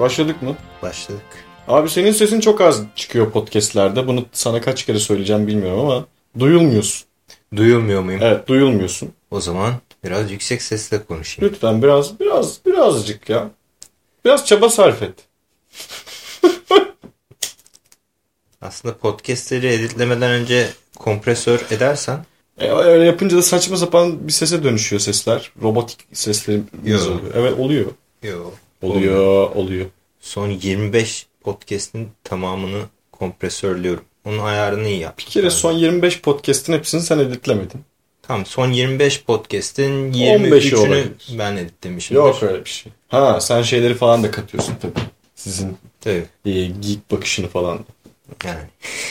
Başladık mı? Başladık. Abi senin sesin çok az çıkıyor podcastlerde. Bunu sana kaç kere söyleyeceğim bilmiyorum ama duyulmuyorsun. Duyulmuyor muyum? Evet duyulmuyorsun. O zaman biraz yüksek sesle konuşayım. Lütfen biraz biraz birazcık ya. Biraz çaba sarf et. Aslında podcastleri editlemeden önce kompresör edersen E, öyle yapınca da saçma sapan bir sese dönüşüyor sesler. Robotik seslerimiz Yo. oluyor. Evet oluyor. Yok. Oluyor, oluyor. Son 25 podcast'in tamamını kompresörlüyorum. Onun ayarını iyi yap. Bir kere son 25 podcast'in hepsini sen editlemedin. Tamam son 25 podcast'in 15'i 23'ünü olabilir. ben editlemişimdir. Yok öyle bir şey. Ha sen şeyleri falan da katıyorsun tabii. Sizin Tabii e, geek bakışını falan. yani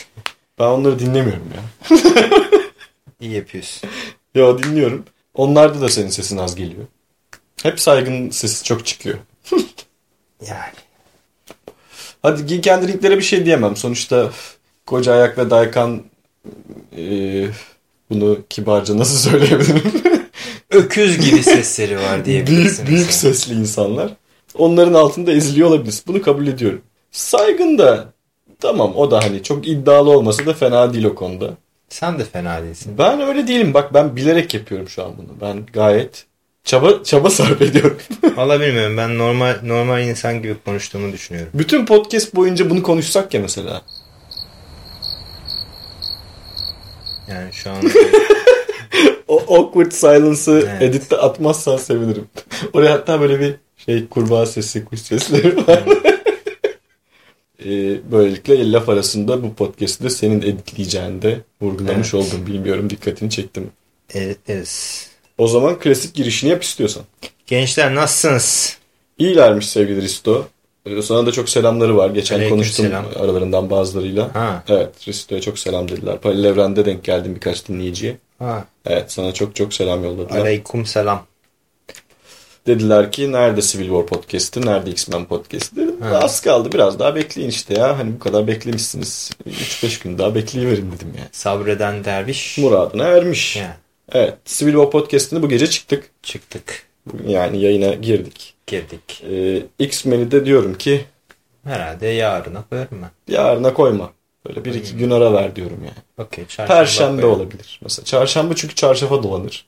Ben onları dinlemiyorum ya. iyi yapıyorsun. Yo dinliyorum. Onlarda da senin sesin az geliyor. Hep saygın sesi çok çıkıyor. Yani. Hadi Geek and Drink'lere bir şey diyemem. Sonuçta Koca Ayak ve Daykan e, bunu kibarca nasıl söyleyebilirim? Öküz gibi sesleri var diyebilirsin. büyük, büyük sesli insanlar. Onların altında eziliyor olabilir. Bunu kabul ediyorum. Saygın da tamam o da hani çok iddialı olmasa da fena değil o konuda. Sen de fena değilsin. Ben öyle değilim. Bak ben bilerek yapıyorum şu an bunu. Ben gayet çaba çaba sarf ediyorum. Valla bilmiyorum ben normal normal insan gibi konuştuğumu düşünüyorum. Bütün podcast boyunca bunu konuşsak ya mesela. Yani şu an O awkward silence'ı Evet. editte atmazsan sevinirim. Oraya hatta böyle bir şey kurbağa sesi, kuş sesleri var. Ee, böylelikle laf arasında bu podcast'ı da senin editleyeceğini de vurgulamış Evet. oldum. Bilmiyorum dikkatini çektim. ederiz. O zaman klasik girişini yap istiyorsan. Gençler nasılsınız? İyilermiş sevgili Risto. Sana da çok selamları var. Geçen Aleyküm konuştum selam. aralarından bazılarıyla. Ha. Evet Risto'ya çok selam dediler. Paralel Evren'de denk geldim birkaç dinleyiciye. Ha. Evet sana çok çok selam yolladılar. Aleyküm selam. Dediler ki nerede Civil War podcast'i, nerede X-Men podcast'i dedim. Ha. Az kaldı biraz daha bekleyin işte ya. Hani bu kadar beklemişsiniz. 3-5 gün daha bekleyiverin dedim yani. Sabreden derviş. Muradına ermiş. Ya, Evet Civil War podcast'ini bu gece çıktık. çıktık. Yani yayına girdik. Girdik. Ee, X-Men'i de diyorum ki Herhalde yarına koyarım ben. yarına koyma. Böyle bir iki gün ara ver diyorum yani. Çarşamba Perşembe koyarım. olabilir. Mesela çarşamba çünkü çarşafa dolanır.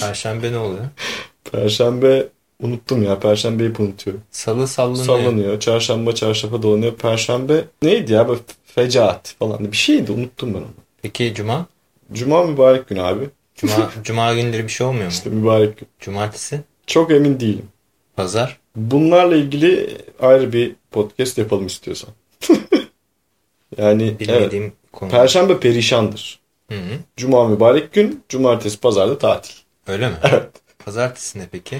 Perşembe ne oluyor? Perşembe unuttum ya. Perşembeyi unutuyorum. Salı sallanıyor. Sallanıyor. Çarşamba çarşafa dolanıyor. Perşembe neydi ya? Böyle fecaat falan. Bir şeydi. Unuttum ben onu. Peki cuma? Cuma mübarek gün abi. Cuma, cuma günleri bir şey olmuyor mu? İşte mübarek gün. Cumartesi? Çok emin değilim. Pazar? Bunlarla ilgili ayrı bir podcast yapalım istiyorsan. yani evet. Bilmediğim konu. Perşembe perişandır. Hı hı. Cuma mübarek gün. Cumartesi pazarda tatil. Öyle mi? Evet. Pazartesi ne peki?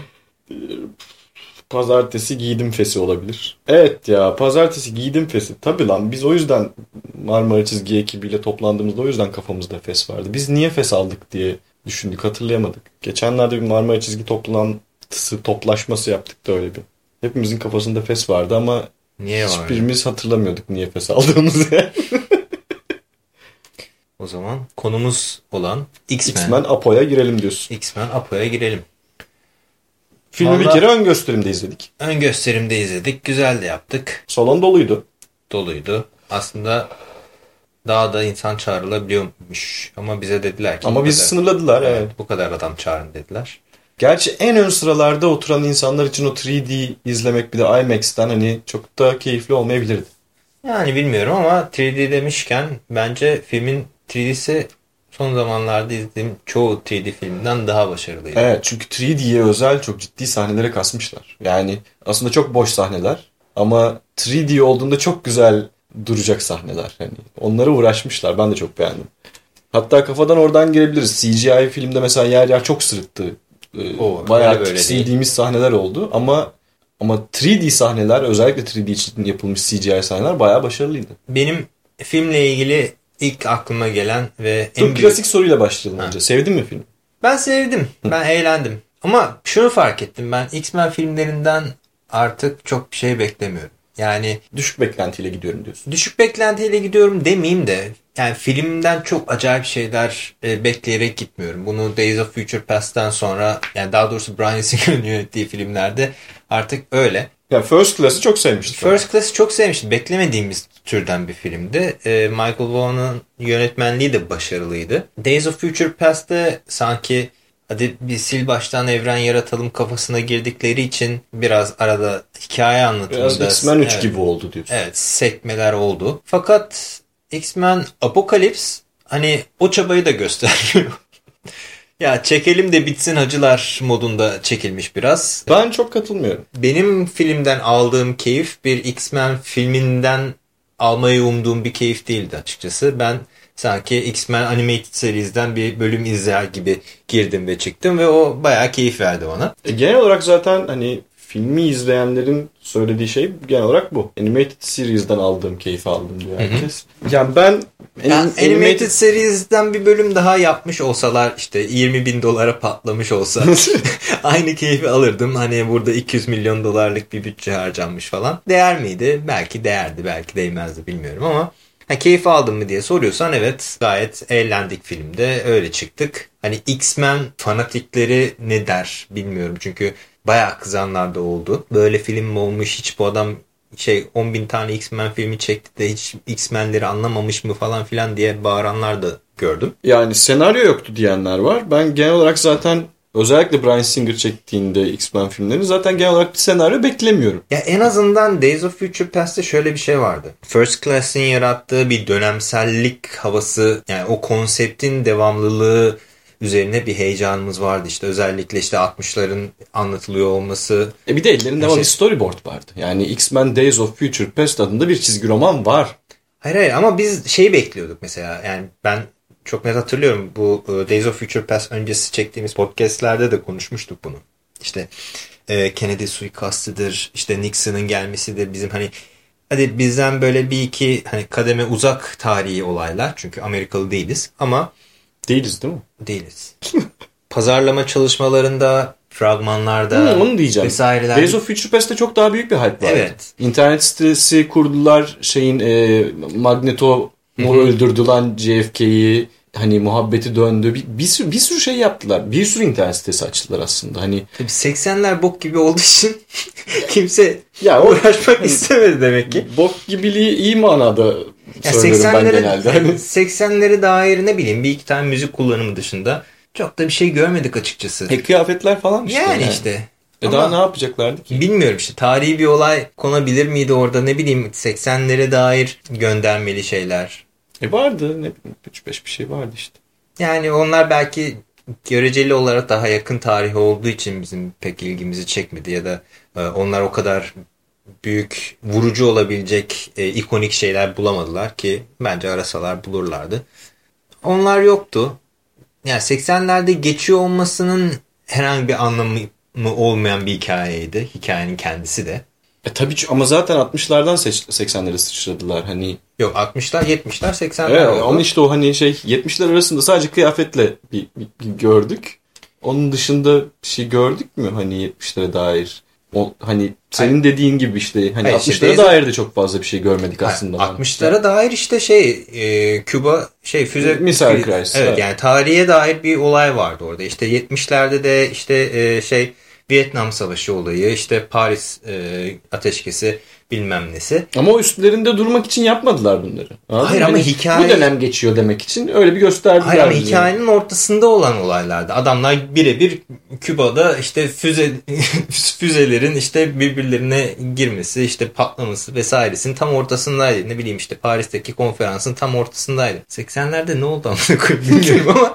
Pazartesi giydim fesi olabilir. Evet ya pazartesi giydim fesi. Tabi lan biz o yüzden Marmara Çizgi ekibiyle toplandığımızda o yüzden kafamızda fes vardı. Biz niye fes aldık diye düşündük hatırlayamadık. Geçenlerde bir Marmara Çizgi toplantısı toplaşması yaptık da öyle bir. Hepimizin kafasında fes vardı ama Niye var? hiçbirimiz hatırlamıyorduk niye fes aldığımızı. O zaman konumuz olan X-Men. X-Men Apo'ya girelim diyorsun. X-Men Apo'ya girelim. Filmi bir Vallahi- kere ön gösterimde izledik. Ön gösterimde izledik. Güzel de yaptık. Salon doluydu. Doluydu. Aslında daha da insan çağrılabiliyormuş. Ama bize dediler ki Ama bizi kadar- sınırladılar evet. Evet, bu kadar adam çağırın dediler. Gerçi en ön sıralarda oturan insanlar için o 3D izlemek bir de IMAX'ten hani çok da keyifli olmayabilirdi. Yani bilmiyorum ama 3D demişken bence filmin 3D'si son zamanlarda izlediğim çoğu 3D filmden daha başarılıydı. Evet çünkü 3D'ye özel çok ciddi sahnelere kasmışlar. Yani aslında çok boş sahneler ama 3D olduğunda çok güzel duracak sahneler. Hani onlara uğraşmışlar. Ben de çok beğendim. Hatta kafadan oradan girebiliriz. CGI filmde mesela yer yer çok sırıttı. Ee, Bayağı tiksindiğimiz sahneler oldu ama ama 3D sahneler özellikle 3D için yapılmış CGI sahneler bayağı başarılıydı. Benim filmle ilgili ilk aklıma gelen ve en Dur büyük... klasik soruyla başlayalım önce. Sevdin mi filmi? Ben sevdim. Ben eğlendim. Ama şunu fark ettim. Ben X-Men filmlerinden artık çok bir şey beklemiyorum. Yani Düşük beklentiyle gidiyorum diyorsun. düşük beklentiyle gidiyorum demeyeyim de yani filmden çok acayip şeyler e, bekleyerek gitmiyorum. Bunu Days of Future Past'ten sonra yani daha doğrusu Brian Singer'ın yönettiği filmlerde artık öyle. Yani First Class'ı çok sevmiştim. First Class'ı çok sevmiştim. Beklemediğimiz türden bir filmdi. E, Michael Vaughan'ın yönetmenliği de başarılıydı. Days of Future Past'te sanki hadi bir sil baştan evren yaratalım kafasına girdikleri için biraz arada hikaye anlatımında... Biraz X-Men 3 evet, gibi oldu diyorsun. Evet sekmeler oldu. Fakat X-Men Apocalypse hani o çabayı da göstermiyor. ya çekelim de bitsin acılar modunda çekilmiş biraz. Ben çok katılmıyorum. Benim filmden aldığım keyif bir X-Men filminden almayı umduğum bir keyif değildi açıkçası. Ben sanki X-Men Animated Series'den bir bölüm izler gibi girdim ve çıktım ve o bayağı keyif verdi bana. E, genel olarak zaten hani filmi izleyenlerin söylediği şey genel olarak bu. Animated Series'den aldığım keyfi aldım diyor herkes. Yani ben yani animated, animated Series'den bir bölüm daha yapmış olsalar işte 20 bin dolara patlamış olsa aynı keyfi alırdım. Hani burada 200 milyon dolarlık bir bütçe harcanmış falan. Değer miydi? Belki değerdi belki değmezdi bilmiyorum ama Ha, keyif aldın mı diye soruyorsan evet gayet eğlendik filmde öyle çıktık. Hani X-Men fanatikleri ne der bilmiyorum çünkü bayağı kızanlar da oldu. Böyle film mi olmuş hiç bu adam şey 10 bin tane X-Men filmi çekti de hiç X-Men'leri anlamamış mı falan filan diye bağıranlar da gördüm. Yani senaryo yoktu diyenler var. Ben genel olarak zaten özellikle Bryan Singer çektiğinde X-Men filmlerini zaten genel olarak bir senaryo beklemiyorum. Ya en azından Days of Future Past'te şöyle bir şey vardı. First Class'in yarattığı bir dönemsellik havası yani o konseptin devamlılığı üzerine bir heyecanımız vardı işte özellikle işte 60'ların anlatılıyor olması. E bir de ellerinde şey... bir storyboard vardı. Yani X-Men Days of Future Past adında bir çizgi roman var. Hayır hayır ama biz şeyi bekliyorduk mesela yani ben çok net hatırlıyorum bu e, Days of Future Past öncesi çektiğimiz podcastlerde de konuşmuştuk bunu. İşte e, Kennedy suikastıdır işte Nixon'ın gelmesi de bizim hani hadi bizden böyle bir iki hani kademe uzak tarihi olaylar çünkü Amerikalı değiliz ama Değiliz değil mi? Değiliz. Pazarlama çalışmalarında, fragmanlarda hmm, onu diyeceğim. vesaireler. Days of Future Past'te çok daha büyük bir hype var. Evet. İnternet sitesi kurdular. Şeyin e, Magneto mu öldürdü lan JFK'yi hani muhabbeti döndü. Bir, bir, sürü, bir sürü şey yaptılar. Bir sürü internet sitesi açtılar aslında. Hani Tabii 80'ler bok gibi olduğu için kimse ya uğraşmak hani, istemedi demek ki. Bok gibiliği iyi manada ya 80'lere, ben genelde. Hani... 80'leri dair ne bileyim bir iki tane müzik kullanımı dışında çok da bir şey görmedik açıkçası. E kıyafetler falan işte. Yani, yani. işte. E Ama daha ne yapacaklardı ki? Bilmiyorum işte tarihi bir olay konabilir miydi orada ne bileyim 80'lere dair göndermeli şeyler. E vardı ne bileyim 3-5 bir şey vardı işte. Yani onlar belki göreceli olarak daha yakın tarihi olduğu için bizim pek ilgimizi çekmedi ya da e, onlar o kadar büyük vurucu olabilecek e, ikonik şeyler bulamadılar ki bence arasalar bulurlardı. Onlar yoktu. Yani 80'lerde geçiyor olmasının herhangi bir anlamı olmayan bir hikayeydi. Hikayenin kendisi de. E tabii ama zaten 60'lardan 80'lere sıçradılar hani. Yok 60'lar 70'ler 80'ler evet, oldu. Ama işte o hani şey 70'ler arasında sadece kıyafetle bir, bir, bir gördük. Onun dışında bir şey gördük mü hani 70'lere dair? O, hani senin Hayır. dediğin gibi işte hani Hayır, 60'lara işte dair de çok fazla bir şey görmedik aslında. 60'lara dair işte şey e, Küba şey füze Missile Crisis. Evet, evet yani tarihe dair bir olay vardı orada. İşte 70'lerde de işte e, şey Vietnam Savaşı olayı, işte Paris e, ateşkesi bilmem nesi. Ama o üstlerinde durmak için yapmadılar bunları. Anladın Hayır ama hani hikaye... Bu dönem geçiyor demek için öyle bir gösterdiler. Hayır ama hikayenin ortasında olan olaylardı. Adamlar birebir Küba'da işte füze füzelerin işte birbirlerine girmesi, işte patlaması vesairesinin tam ortasındaydı. Ne bileyim işte Paris'teki konferansın tam ortasındaydı. 80'lerde ne oldu amına koyayım bilmiyorum ama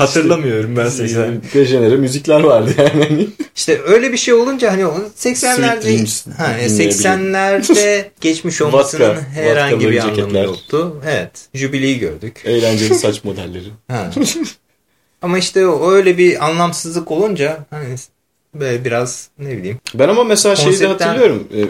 hatırlamıyorum ben 80'lerde. Dejenere müzikler vardı yani. İşte öyle bir şey olunca hani 80'lerde ha, 80'lerde geçmiş olmasının Vatka, herhangi bir ceketler. anlamı yoktu. Evet. Jübileyi gördük. Eğlenceli saç modelleri. ha. Ama işte öyle bir anlamsızlık olunca hani böyle biraz ne bileyim. Ben ama mesela konseptten... şeyi de hatırlıyorum. E,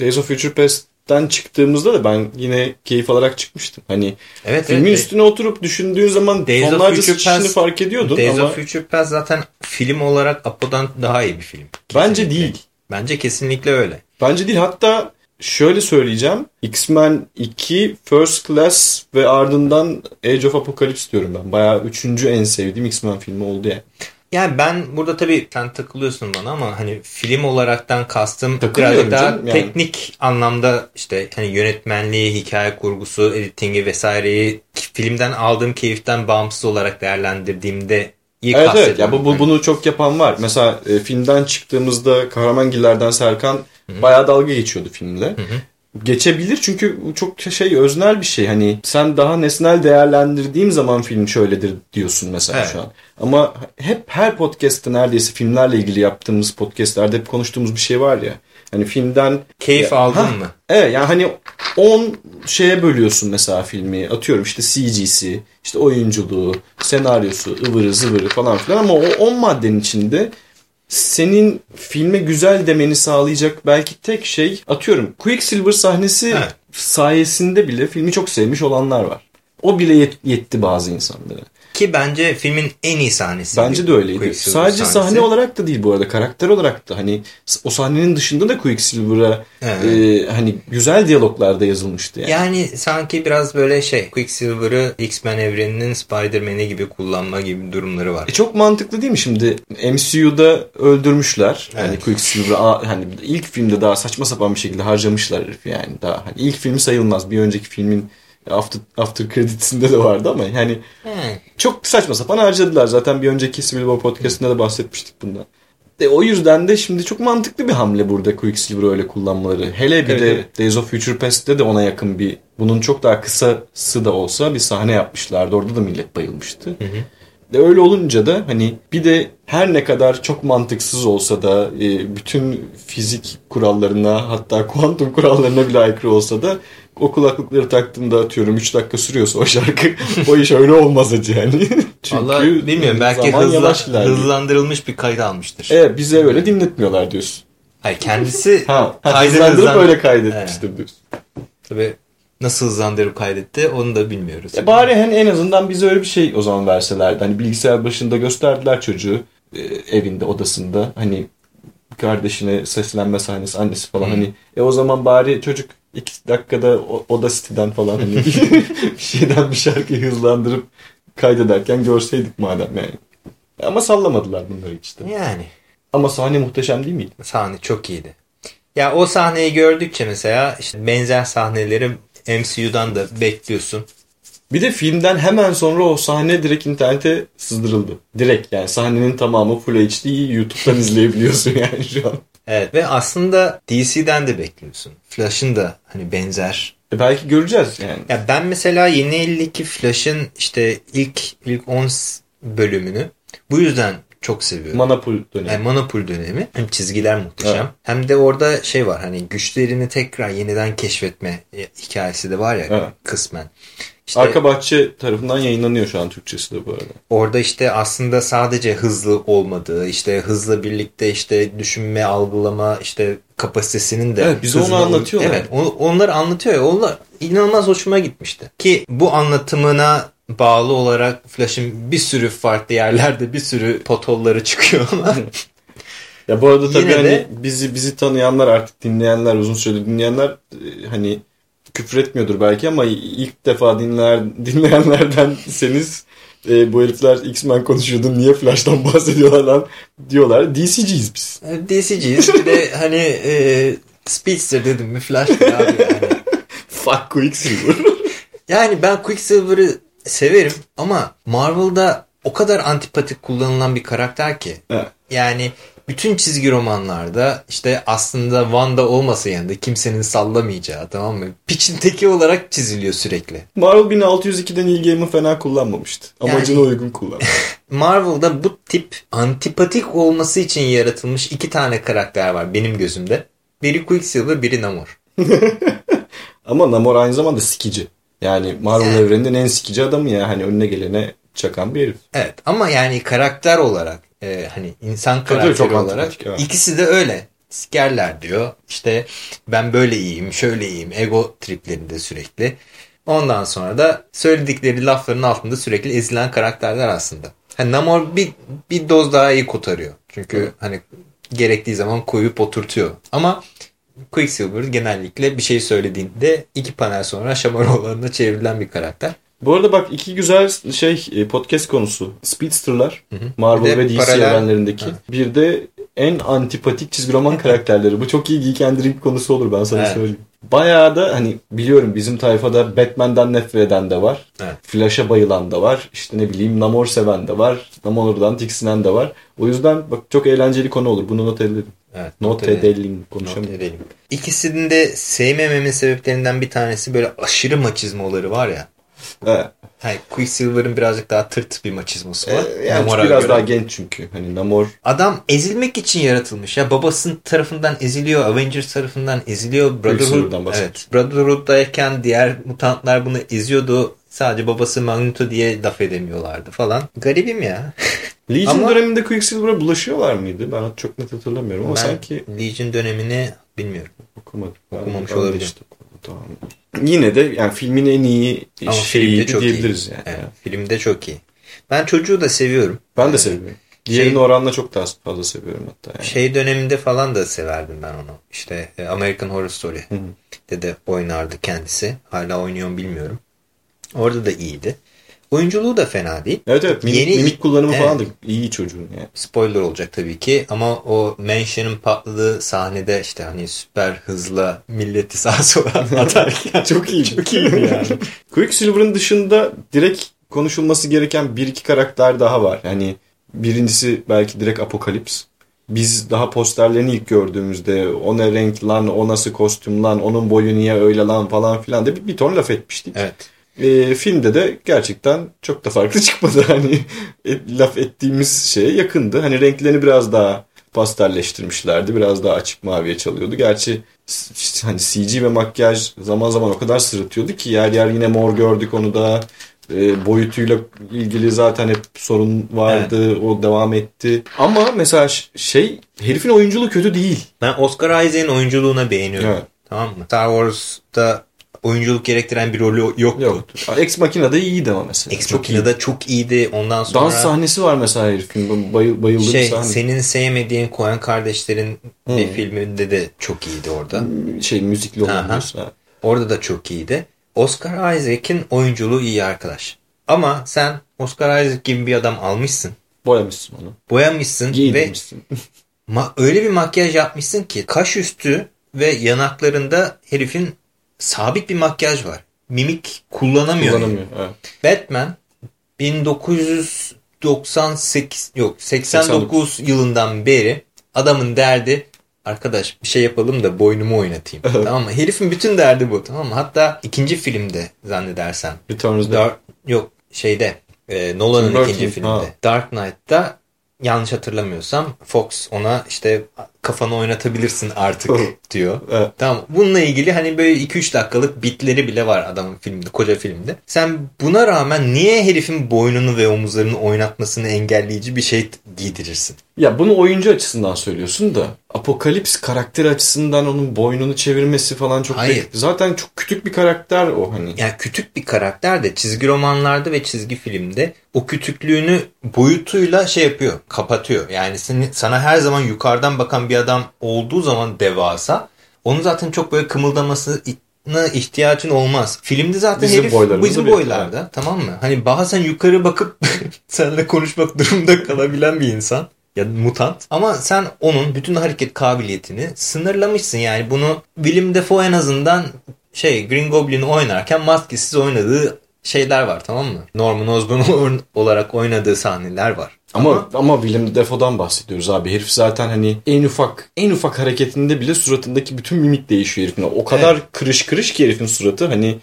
Days of Future Past den çıktığımızda da ben yine keyif alarak çıkmıştım. Hani evet, filmin evet, üstüne oturup düşündüğün zaman Days tonlarca sıçışını fark ediyordun Days ama... of Future Past zaten film olarak Apo'dan daha iyi bir film. Kesinlikle. Bence değil. Bence kesinlikle öyle. Bence değil. Hatta şöyle söyleyeceğim. X-Men 2, First Class ve ardından Age of Apocalypse diyorum ben. Bayağı üçüncü en sevdiğim X-Men filmi oldu yani. Yani ben burada tabii sen takılıyorsun bana ama hani film olaraktan kastım birazcık daha canım yani. teknik anlamda işte hani yönetmenliği, hikaye kurgusu, editingi vesaireyi filmden aldığım keyiften bağımsız olarak değerlendirdiğimde iyi Evet evet ya bu, bu- bunu çok yapan var. Mesela e, filmden çıktığımızda Kahramangiller'den Serkan bayağı dalga geçiyordu filmle. Geçebilir çünkü çok şey öznel bir şey. Hani sen daha nesnel değerlendirdiğim zaman film şöyledir diyorsun mesela Evet. şu an. Ama hep her podcast'te neredeyse filmlerle ilgili yaptığımız podcast'lerde hep konuştuğumuz bir şey var ya. Hani filmden Keyif Ya- aldın Ha, mı? Evet yani hani 10 şeye bölüyorsun mesela filmi. Atıyorum işte CG'si, işte oyunculuğu, senaryosu, ıvırı zıvırı falan filan ama o 10 maddenin içinde senin filme güzel demeni sağlayacak belki tek şey atıyorum Quicksilver sahnesi Evet. sayesinde bile filmi çok sevmiş olanlar var. O bile yet- yetti bazı insanlara. Ki bence filmin en iyi sahnesi. Bence de öyleydi. Sadece sahnesi. sahne olarak da değil bu arada. Karakter olarak da hani o sahnenin dışında da Quicksilver'a Evet. e, hani güzel diyaloglarda yazılmıştı yani. Yani sanki biraz böyle şey Quicksilver'ı X-Men evreninin Spider-Man'i gibi kullanma gibi durumları var. E çok mantıklı değil mi şimdi? MCU'da öldürmüşler. Hani Evet. Quicksilver'ı a- hani ilk filmde daha saçma sapan bir şekilde harcamışlar herif yani. Daha hani ilk filmi sayılmaz. Bir önceki filmin after, after credits'inde de vardı ama yani çok saçma sapan harcadılar. Zaten bir önceki Civil War podcast'inde de bahsetmiştik bundan. E, o yüzden de şimdi çok mantıklı bir hamle burada Quicksilver'ı öyle kullanmaları. Hele bir Evet, de evet. Days of Future Past'te de ona yakın bir bunun çok daha kısası da olsa bir sahne yapmışlardı. Orada da millet bayılmıştı. E, öyle olunca da hani bir de her ne kadar çok mantıksız olsa da e, bütün fizik kurallarına hatta kuantum kurallarına bile aykırı olsa da o kulaklıkları taktığımda atıyorum 3 dakika sürüyorsa o şarkı o iş öyle olmaz acı yani. Çünkü Vallahi bilmiyorum belki zaman hızla, yavaş ilerliyor. hızlandırılmış bir kayıt almıştır. Evet bize öyle dinletmiyorlar diyorsun. Hayır kendisi Ha, ha kaydını hızlandırıp hızlan- öyle kaydetmiştir diyorsun. Tabii nasıl hızlandırıp kaydetti onu da bilmiyoruz. E bari en, en azından bize öyle bir şey o zaman verselerdi. Hani bilgisayar başında gösterdiler çocuğu e, evinde odasında. Hani kardeşine seslenme sahnesi annesi falan hani e o zaman bari çocuk iki dakikada Oda City'den falan hani bir şeyden bir şarkıyı hızlandırıp kaydederken görseydik madem yani. Ama sallamadılar bunları işte. Yani Ama sahne muhteşem değil miydi? sahne çok iyiydi. Ya o sahneyi gördükçe mesela işte benzer sahneleri MCU'dan da bekliyorsun. Bir de filmden hemen sonra o sahne direkt internete sızdırıldı. Direkt yani sahnenin tamamı Full HD YouTube'dan izleyebiliyorsun yani şu an. Evet ve aslında DC'den de bekliyorsun. Flash'ın da hani benzer. E belki göreceğiz yani. Ya ben mesela Yeni 52 Flash'ın işte ilk ilk 10 bölümünü bu yüzden çok seviyorum. Manapul dönemi. Yani Manopul dönemi. Hem çizgiler muhteşem. Evet. Hem de orada şey var hani güçlerini tekrar yeniden keşfetme hikayesi de var ya Evet. kısmen. İşte Arka Bahçe tarafından yayınlanıyor şu an Türkçesi de bu arada. orada işte aslında sadece hızlı olmadığı işte hızla birlikte işte düşünme, algılama işte kapasitesinin de Evet, bize onu anlatıyorlar. Evet onu, onları anlatıyor ya. Onlar inanılmaz hoşuma gitmişti. Ki bu anlatımına bağlı olarak Flash'ın bir sürü farklı yerlerde bir sürü potolları çıkıyor ama Ya bu arada tabii Yine hani de- bizi bizi tanıyanlar artık dinleyenler uzun süredir dinleyenler e, hani küfür etmiyordur belki ama ilk defa dinler dinleyenlerdenseniz e, bu herifler X-Men konuşuyordu niye Flash'tan bahsediyorlar lan diyorlar. DC'ciyiz biz. DC'ciyiz. Bir de hani e, Speedster dedim mi Flash abi yani. Fuck Quicksilver. Yani ben Quicksilver'ı severim ama Marvel'da o kadar antipatik kullanılan bir karakter ki. Evet. Yani bütün çizgi romanlarda işte aslında Wanda olmasa yanında kimsenin sallamayacağı tamam mı? Piçin teki olarak çiziliyor sürekli. Marvel 1602'den Neil Gaiman fena kullanmamıştı. Amacına Yani- uygun kullanmış. Marvel'da bu tip antipatik olması için yaratılmış iki tane karakter var benim gözümde. Biri Quicksilver, biri Namor. Ama Namor aynı zamanda sikici. Yani Marvel Yani. evreninin en sikici adamı ya. Hani önüne gelene çakan bir herif. Evet ama yani karakter olarak e, hani insan karakteri çok olarak evet. ikisi de öyle. Sikerler diyor. İşte ben böyle iyiyim, şöyle iyiyim. Ego triplerinde sürekli. Ondan sonra da söyledikleri lafların altında sürekli ezilen karakterler aslında. Hani Namor bir, bir doz daha iyi kotarıyor. Çünkü hani gerektiği zaman koyup oturtuyor. Ama Quicksilver genellikle bir şey söylediğinde iki panel sonra Şamaroğullarına çevrilen bir karakter. Bu arada bak iki güzel şey e, podcast konusu. Speedster'lar. Marvel ve DC paralel- evrenlerindeki. Ha. Bir de en antipatik çizgi roman karakterleri. Bu çok iyi Geek and Drink konusu olur ben sana Evet. söyleyeyim. Bayağı da hani biliyorum bizim tayfada Batman'den nefret eden de var. Evet. Flash'a bayılan da var. İşte ne bileyim Namor seven de var. Namor'dan tiksinen de var. O yüzden bak çok eğlenceli konu olur. Bunu not edelim. Evet, Not edelim. edelim. Not Konuşamıyorum. edelim. İkisinin de sevmememin sebeplerinden bir tanesi böyle aşırı maçizmaları var ya. Evet. Hani Quicksilver'ın birazcık daha tırt bir maçizması var. Ee, yani Namor'a biraz göre. daha genç çünkü. Hani Namor Adam ezilmek için yaratılmış ya. Babasının tarafından eziliyor. Avengers tarafından eziliyor. Brotherhood, evet. Brotherhood'dayken diğer mutantlar bunu eziyordu. Sadece babası Magneto diye laf edemiyorlardı falan. Garibim ya. Legion Ama- döneminde Quicksilver'a bulaşıyorlar mıydı? Ben çok net hatırlamıyorum ama ben sanki Legion dönemini bilmiyorum. okumadım. Okumamış olabilir. işte Tamam. Yine de yani filmin en iyi Ama filmde çok diyebiliriz iyi. yani. Evet, filmde çok iyi. Ben çocuğu da seviyorum. Ben de seviyorum. Diğerine Şey- oranla çok daha fazla seviyorum hatta. Yani. Şey döneminde falan da severdim ben onu. İşte e, American Horror Story de de oynardı kendisi. Hala oynuyor mu bilmiyorum. Orada da iyiydi. Oyunculuğu da fena değil. Evet evet mimik, Yeni- mimik kullanımı Evet. falan da iyi çocuğun yani. Spoiler olacak tabii ki ama o Mansion'ın patladığı sahnede işte hani süper hızla milleti sağa sola atarken çok iyi. çok iyiydi yani. Quicksilver'ın dışında direkt konuşulması gereken bir iki karakter daha var. Yani birincisi belki direkt Apokalips. Biz daha posterlerini ilk gördüğümüzde o ne renk lan, o nasıl kostüm lan, onun boyu niye öyle lan falan filan da bir, bir ton laf etmiştik. Evet. E, filmde de gerçekten çok da farklı çıkmadı. Hani et- laf ettiğimiz şeye yakındı. Hani renklerini biraz daha pastelleştirmişlerdi. Biraz daha açık maviye çalıyordu. Gerçi s- hani CG ve makyaj zaman zaman o kadar sırıtıyordu ki yer yer yine mor gördük onu da. E, boyutuyla ilgili zaten hep sorun vardı. O devam etti. Ama mesela şey herifin oyunculuğu kötü değil. Ben Oscar Isaac'in oyunculuğuna beğeniyorum. Evet. Tamam mı? Star Wars'ta oyunculuk gerektiren bir rolü yoktu. Yok. Ex Machina'da iyiydi ama mesela. Ex Çok iyi. Machina'da çok iyiydi. Ondan sonra Dans sahnesi var mesela herifin. Bayıl, bayıldığım şey sahne. senin sevmediğin Coen kardeşlerin bir filminde de çok iyiydi orada. şey müzikli olan. Orada da çok iyiydi. Oscar Isaac'in oyunculuğu iyi arkadaş. Ama sen Oscar Isaac gibi bir adam almışsın. Boyamışsın onu. Boyamışsın ve Giydirmişsin. ma- öyle bir makyaj yapmışsın ki kaş üstü ve yanaklarında herifin sabit bir makyaj var. Mimik kullanamıyor. Kullanamıyor. Evet. Batman 1998 yok 89 yılından beri adamın derdi arkadaş bir şey yapalım da boynumu oynatayım. tamam mı? Herifin bütün derdi bu tamam mı? Hatta ikinci filmde zannedersem. Returns of Dark, yok şeyde e, Nolan'ın ikinci filmde. ha. Dark Knight'ta yanlış hatırlamıyorsam Fox ona işte kafanı oynatabilirsin artık diyor. Evet. Tamam. Bununla ilgili hani böyle 2-3 dakikalık bitleri bile var adamın filmde, koca filmde. Sen buna rağmen niye herifin boynunu ve omuzlarını oynatmasını engelleyici bir şey giydirirsin? Ya bunu oyuncu açısından söylüyorsun da Apokalips karakter açısından onun boynunu çevirmesi falan çok Hayır. pek- zaten çok küçük bir karakter o hani. Yani küçük bir karakter de çizgi romanlarda ve çizgi filmde o küçüklüğünü boyutuyla şey yapıyor, kapatıyor. Yani seni, sana her zaman yukarıdan bakan bir adam olduğu zaman devasa onun zaten çok böyle kımıldamasına ihtiyacın olmaz. Filmde zaten Bizim herif bizim bir- boylarda tamam mı? Hani bazen yukarı bakıp seninle konuşmak durumunda kalabilen bir insan ya mutant. Ama sen onun bütün hareket kabiliyetini sınırlamışsın. Yani bunu Willem Dafoe en azından şey Green Goblin'i oynarken maskesiz oynadığı şeyler var tamam mı? Norman Osborn olarak oynadığı sahneler var. Ama ama Willem Dafoe'dan bahsediyoruz abi. Herif zaten hani en ufak en ufak hareketinde bile suratındaki bütün mimik değişiyor herifin. O kadar kırış kırış ki herifin suratı hani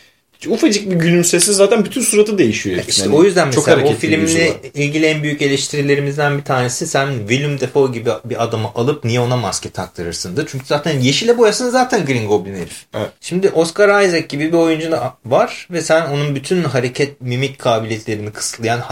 ufacık bir gülümsesi zaten bütün suratı değişiyor herifin. İşte Hani o yüzden çok mesela o filmle ilgili en büyük eleştirilerimizden bir tanesi sen Willem Dafoe gibi bir adamı alıp niye ona maske taktırırsındı? Çünkü zaten yeşile boyasın zaten Green Goblin herif. Evet. Şimdi Oscar Isaac gibi bir oyuncu var ve sen onun bütün hareket mimik kabiliyetlerini kısıtlayan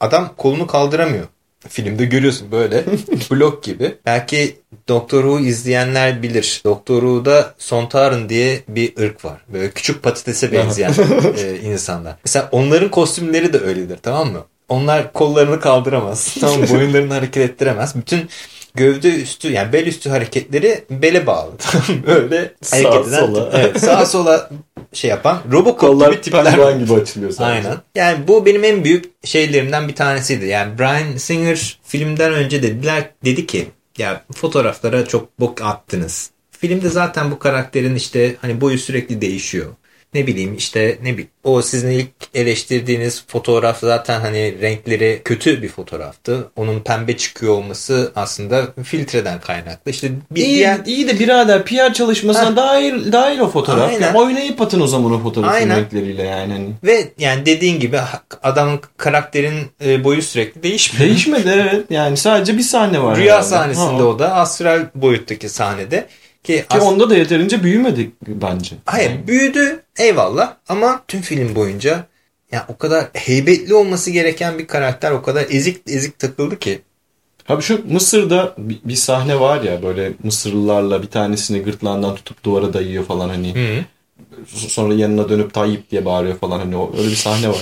adam kolunu kaldıramıyor. Filmde görüyorsun böyle blok gibi. Belki Doctor Who izleyenler bilir. Doctor Who'da Sontaran diye bir ırk var. Böyle küçük patatese benzeyen e, insanlar. Mesela onların kostümleri de öyledir tamam mı? Onlar kollarını kaldıramaz. Tamam boyunlarını hareket ettiremez. Bütün gövde üstü yani bel üstü hareketleri bele bağlı. Böyle hareket eden, sola. Evet, sağa sola şey yapan Robocop Kollar gibi tipler. gibi açılıyor sadece. Aynen. Yani bu benim en büyük şeylerimden bir tanesiydi. Yani Brian Singer filmden önce dediler dedi ki ya fotoğraflara çok bok attınız. Filmde zaten bu karakterin işte hani boyu sürekli değişiyor. Ne bileyim işte ne bileyim o sizin ilk eleştirdiğiniz fotoğraf zaten hani renkleri kötü bir fotoğraftı. Onun pembe çıkıyor olması aslında filtreden kaynaklı. İşte bir İyi, diğer iyi de birader PR çalışmasına Ha. dahil, dahil o fotoğraf. Aynen. Oynayıp atın o zaman o fotoğrafın Aynen. renkleriyle yani. Ve yani dediğin gibi adamın karakterin e, boyu sürekli değişmiyor. Değişmedi evet. Yani sadece bir sahne var. Rüya herhalde. sahnesinde Ha. o da astral boyuttaki sahnede ki, Ki onda da yeterince büyümedi bence. hayır büyüdü eyvallah ama tüm film boyunca ya o kadar heybetli olması gereken bir karakter o kadar ezik ezik takıldı ki. Abi şu Mısır'da bir, sahne var ya böyle Mısırlılarla bir tanesini gırtlağından tutup duvara dayıyor falan hani. Hı. Sonra yanına dönüp Tayyip diye bağırıyor falan hani öyle bir sahne var.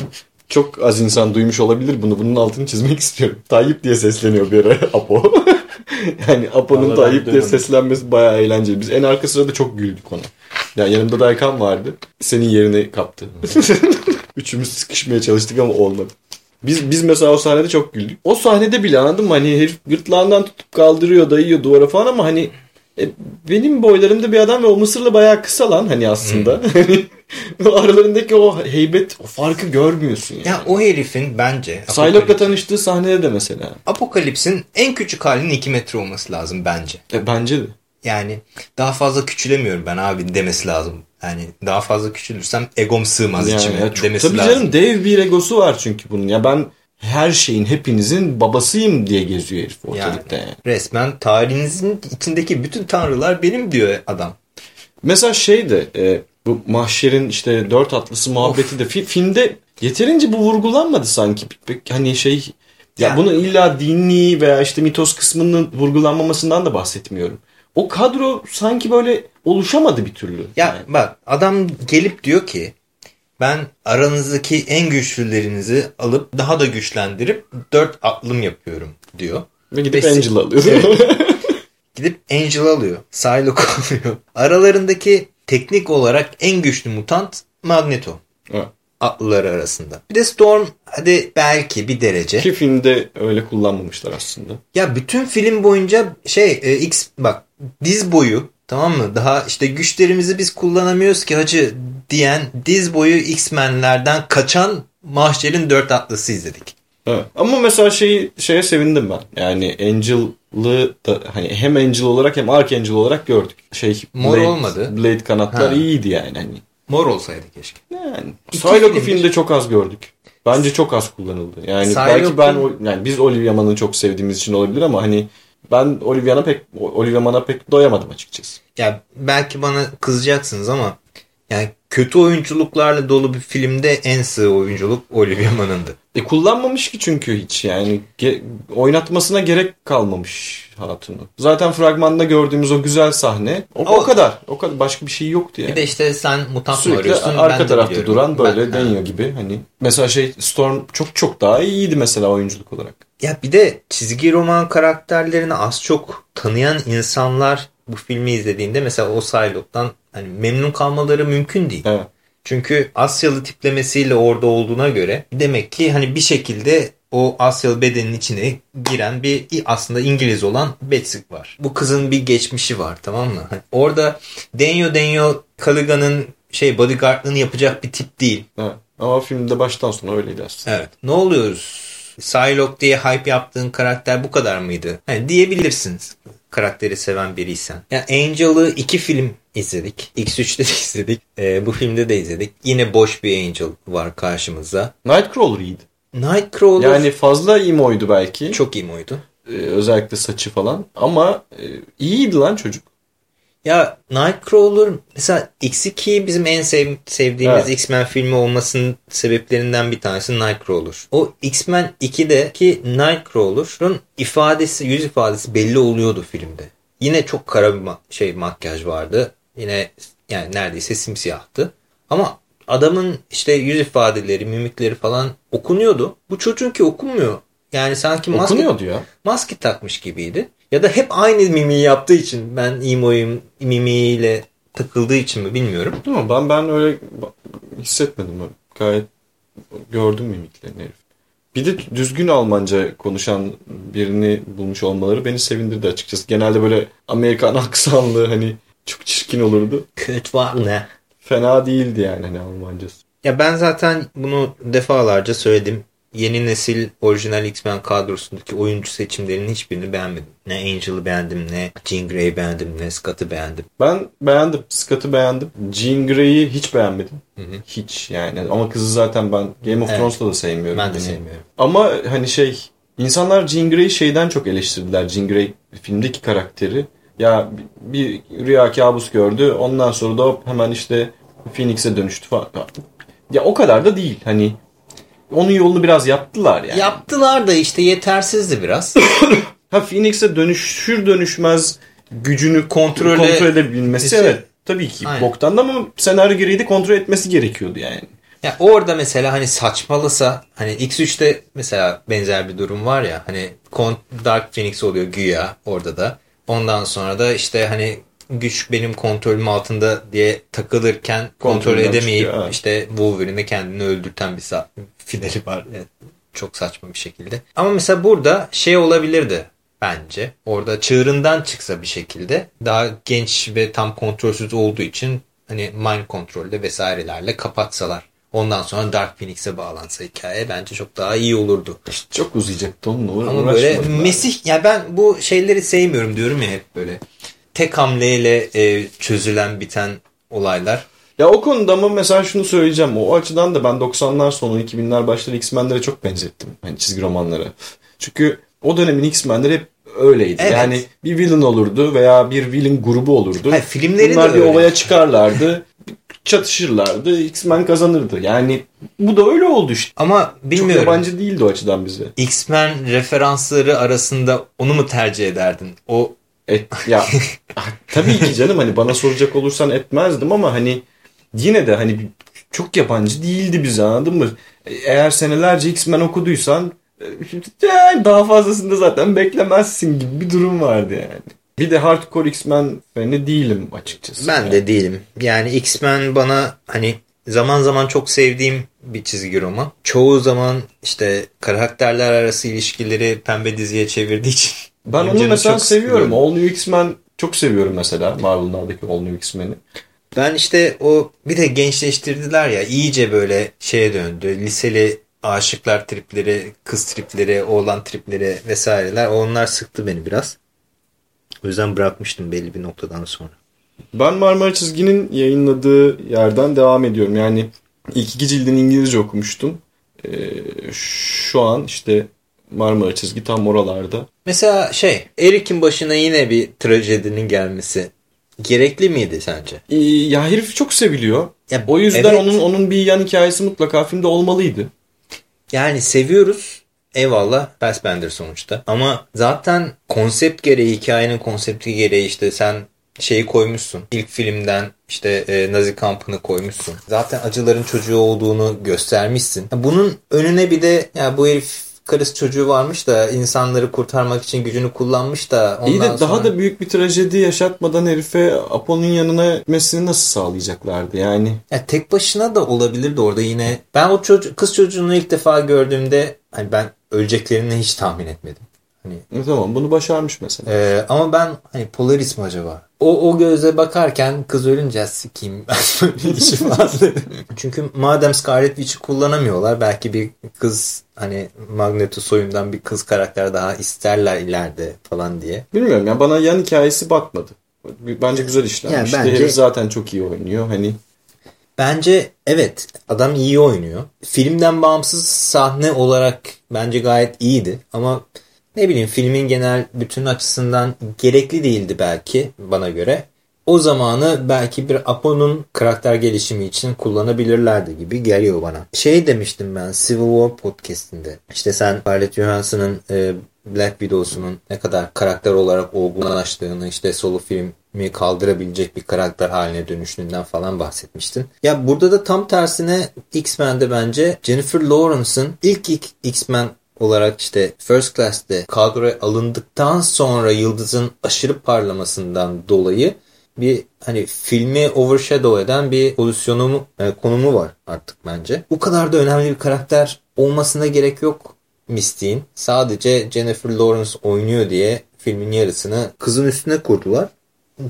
Çok az insan duymuş olabilir bunu. Bunun altını çizmek istiyorum. Tayyip diye sesleniyor bir ara Apo. yani Apo'nun ben Tayyip diye seslenmesi bayağı eğlenceli. Biz en arka sırada çok güldük ona. Ya yanımda da Aykan vardı. Senin yerini kaptı. Üçümüz sıkışmaya çalıştık ama olmadı. Biz biz mesela o sahnede çok güldük. O sahnede bile anladın mı? Hani herif gırtlağından tutup kaldırıyor, dayıyor duvara falan ama hani e, benim boylarımda bir adam ve o Mısırlı bayağı kısa lan hani aslında. O aralarındaki o heybet, o farkı görmüyorsun yani. Ya o herifin bence Psylocke'la tanıştığı sahnede de mesela. Apokalips'in en küçük halinin 2 metre olması lazım bence. E, bence de. Yani daha fazla küçülemiyorum ben abi demesi lazım. Yani daha fazla küçülürsem egom sığmaz Yani içime ya çok, demesi tabii lazım. canım dev bir egosu var çünkü bunun. Ya ben her şeyin hepinizin babasıyım diye geziyor herif ortalıkta yani. Resmen tarihinizin içindeki bütün tanrılar benim diyor adam. Mesela şey de e, bu mahşerin işte dört atlısı muhabbeti de fi- filmde yeterince bu vurgulanmadı sanki. Hani şey ya bunu illa dini veya işte mitos kısmının vurgulanmamasından da bahsetmiyorum. O kadro sanki böyle oluşamadı bir türlü. Ya Yani. bak adam gelip diyor ki ben aranızdaki en güçlülerinizi alıp daha da güçlendirip dört atlım yapıyorum diyor. Ve gidip Ve- Angel alıyor. Gidip Angel alıyor. Psylocke alıyor. Aralarındaki teknik olarak en güçlü mutant Magneto. Evet. Atlılar arasında. Bir de Storm hadi belki bir derece. Ki filmde öyle kullanmamışlar aslında. Ya bütün film boyunca şey e, X bak diz boyu tamam mı? Daha işte güçlerimizi biz kullanamıyoruz ki hacı diyen diz boyu X-Men'lerden kaçan Mahşer'in dört atlısı izledik. Evet. Ama mesela şeyi şeye sevindim ben. Yani Angel'ı da hani hem Angel olarak hem Archangel olarak gördük. Şey Mor olmadı. Blade kanatlar Ha. iyiydi yani hani. Mor olsaydı keşke. Yani Psylocke'u filmde çok az gördük. Bence çok az kullanıldı. Yani Psylocke- belki ben yani biz Olivia Munn'ı çok sevdiğimiz için olabilir ama hani ben Olivia'na pek Olivia Munn'a pek doyamadım açıkçası. Ya belki bana kızacaksınız ama yani kötü oyunculuklarla dolu bir filmde en sığ oyunculuk Olivia Munn'ındı. E kullanmamış ki çünkü hiç yani Ge- oynatmasına gerek kalmamış hatunu. Zaten fragmanda gördüğümüz o güzel sahne o, o O- kadar. O kadar başka bir şey yoktu yani. Bir de işte sen mutant mı Sürekli arıyorsun? arka ben tarafta biliyorum. duran böyle Ben- deniyor gibi hani. Mesela şey Storm çok çok daha iyiydi mesela oyunculuk olarak. Ya bir de çizgi roman karakterlerini az çok tanıyan insanlar bu filmi izlediğinde mesela o Psylocke'dan hani memnun kalmaları mümkün değil. Evet. Çünkü Asyalı tiplemesiyle orada olduğuna göre demek ki hani bir şekilde o Asyalı bedenin içine giren bir aslında İngiliz olan Betsy var. Bu kızın bir geçmişi var tamam mı? Hani orada Denyo Denyo Caliga'nın şey bodyguardlığını yapacak bir tip değil. evet. Ama filmde baştan sona öyleydi aslında. Evet. Ne oluyoruz? Psylocke diye hype yaptığın karakter bu kadar mıydı? Hani diyebilirsiniz. Karakteri seven biriysen. Yani Angel'ı iki film izledik. X3'te de izledik. Ee, bu filmde de izledik. Yine boş bir Angel var karşımızda. Nightcrawler iyiydi. Nightcrawler Yani fazla emoydu belki. çok iyi muydu? Ee, özellikle saçı falan. Ama e, iyiydi lan çocuk. Ya Nightcrawler mesela X2 bizim en sev- sevdiğimiz Evet. X-Men filmi olmasının sebeplerinden bir tanesi Nightcrawler. O X-Men 2'deki Nightcrawler'ın ifadesi, yüz ifadesi belli oluyordu filmde. Yine çok kara bir ma- şey makyaj vardı. Yine yani neredeyse simsiyahtı. Ama adamın işte yüz ifadeleri, mimikleri falan okunuyordu. Bu çocuğunki okunmuyor. Yani sanki maske, Okunuyordu ya. maske takmış gibiydi. Ya da hep aynı mimiği yaptığı için ben emoyum mimiğiyle takıldığı için mi bilmiyorum. Ama ben ben öyle hissetmedim. Gayet gördüm mimiklerini herif. Bir de düzgün Almanca konuşan birini bulmuş olmaları beni sevindirdi açıkçası. Genelde böyle Amerikan aksanlı hani çok çirkin olurdu. Kötü var ne? Fena değildi yani hani Almancası. Ya ben zaten bunu defalarca söyledim. Yeni nesil orijinal X-Men kadrosundaki oyuncu seçimlerinin hiçbirini beğenmedim. Ne Angel'ı beğendim, ne Jean Grey'i beğendim, ne Scott'ı beğendim. Ben beğendim. Scott'ı beğendim. Jean Grey'i hiç beğenmedim. Hı hı. Hiç yani. Ama kızı zaten ben Game of evet. Thrones'ta da sevmiyorum. Ben de sevmiyorum. Ama hani şey insanlar Jean Grey'i şeyden çok eleştirdiler. Jean Grey filmdeki karakteri. Ya bir rüya kabus gördü. Ondan sonra da hemen işte Phoenix'e dönüştü falan. Ya o kadar da değil. Hani onun yolunu biraz yaptılar yani. Yaptılar da işte yetersizdi biraz. ha Phoenix'e dönüşür dönüşmez gücünü kontrol, kontrol edebilmesi işte, evet tabii ki aynen. boktan ama senaryo gereği de kontrol etmesi gerekiyordu yani. Ya orada mesela hani saçmalasa hani X3'te mesela benzer bir durum var ya hani Dark Phoenix oluyor güya orada da. Ondan sonra da işte hani güç benim kontrolüm altında diye takılırken kontrol edemeyip çıkıyor, işte Wolverine'e kendini öldürten bir finali var. Yani çok saçma bir şekilde. Ama mesela burada şey olabilirdi bence. Orada çığırından çıksa bir şekilde daha genç ve tam kontrolsüz olduğu için hani mind kontrolde vesairelerle kapatsalar. Ondan sonra Dark Phoenix'e bağlansa hikaye bence çok daha iyi olurdu. İşte çok uzayacaktı onunla Ama böyle Mesih ya ben bu şeyleri sevmiyorum diyorum ya hep böyle tek hamleyle e, çözülen biten olaylar. Ya o konuda ama mesela şunu söyleyeceğim. O açıdan da ben 90'lar sonu 2000'ler başları X-Men'lere çok benzettim. Hani çizgi romanlara. Çünkü o dönemin X-Men'leri hep öyleydi. Evet. Yani bir villain olurdu veya bir villain grubu olurdu. Hayır, filmleri Bunlar de bir öyle. olaya çıkarlardı. çatışırlardı. X-Men kazanırdı. Yani bu da öyle oldu işte. Ama bilmiyorum. Çok yabancı değildi o açıdan bize. X-Men referansları arasında onu mu tercih ederdin? O Et, ya tabii ki canım hani bana soracak olursan etmezdim ama hani yine de hani çok yabancı değildi bize anladın mı? Eğer senelerce X-Men okuduysan e, daha fazlasında zaten beklemezsin gibi bir durum vardı yani. Bir de hardcore X-Men fani değilim açıkçası. Ben yani. de değilim. Yani X-Men bana hani zaman zaman çok sevdiğim bir çizgi roman. Çoğu zaman işte karakterler arası ilişkileri pembe diziye çevirdiği için ben onu mesela seviyorum. All New X-Men çok seviyorum mesela Marvel'lardaki All New X-Men'i. Ben işte o bir de gençleştirdiler ya iyice böyle şeye döndü. Liseli aşıklar tripleri, kız tripleri, oğlan tripleri vesaireler onlar sıktı beni biraz. O yüzden bırakmıştım belli bir noktadan sonra. Ben Marmara Çizgi'nin yayınladığı yerden devam ediyorum. Yani ilk iki cildini İngilizce okumuştum. Ee, şu an işte Marmara çizgi tam oralarda. Mesela şey Erik'in başına yine bir trajedinin gelmesi gerekli miydi sence? Ee, ya herif çok seviliyor. Ya, o yüzden evet. onun onun bir yan hikayesi mutlaka filmde olmalıydı. Yani seviyoruz. Eyvallah Fassbender sonuçta. Ama zaten konsept gereği, hikayenin konsepti gereği işte sen şeyi koymuşsun. İlk filmden işte e, Nazi kampını koymuşsun. Zaten acıların çocuğu olduğunu göstermişsin. Bunun önüne bir de ya bu herif karısı çocuğu varmış da insanları kurtarmak için gücünü kullanmış da ondan İyi de sonra... daha da büyük bir trajedi yaşatmadan herife Apo'nun yanına gitmesini nasıl sağlayacaklardı yani? Ya tek başına da olabilirdi orada yine. Ben o çocuk, kız çocuğunu ilk defa gördüğümde hani ben öleceklerini hiç tahmin etmedim. Hani, e tamam bunu başarmış mesela. E, ama ben hani Polaris mi acaba? O, o gözle bakarken kız ölünce sikeyim bir işi falan Çünkü madem Scarlet Witch'i kullanamıyorlar belki bir kız hani Magneto soyundan bir kız karakter daha isterler ileride falan diye. Bilmiyorum ya bana yan hikayesi batmadı. Bence güzel işlenmiş. Yani bence... Herif zaten çok iyi oynuyor. Hani Bence evet adam iyi oynuyor. Filmden bağımsız sahne olarak bence gayet iyiydi ama ne bileyim filmin genel bütün açısından gerekli değildi belki bana göre. O zamanı belki bir Apo'nun karakter gelişimi için kullanabilirlerdi gibi geliyor bana. Şey demiştim ben Civil War podcastinde. İşte sen Scarlett Johansson'ın e, Black Widow'sunun ne kadar karakter olarak olgunlaştığını işte solo filmi kaldırabilecek bir karakter haline dönüştüğünden falan bahsetmiştin. Ya burada da tam tersine X-Men'de bence Jennifer Lawrence'ın ilk X-Men olarak işte First Class'te kadroya alındıktan sonra Yıldız'ın aşırı parlamasından dolayı bir hani filmi overshadow eden bir pozisyonu e, konumu var artık bence. Bu kadar da önemli bir karakter olmasına gerek yok Mystic'in. Sadece Jennifer Lawrence oynuyor diye filmin yarısını kızın üstüne kurdular.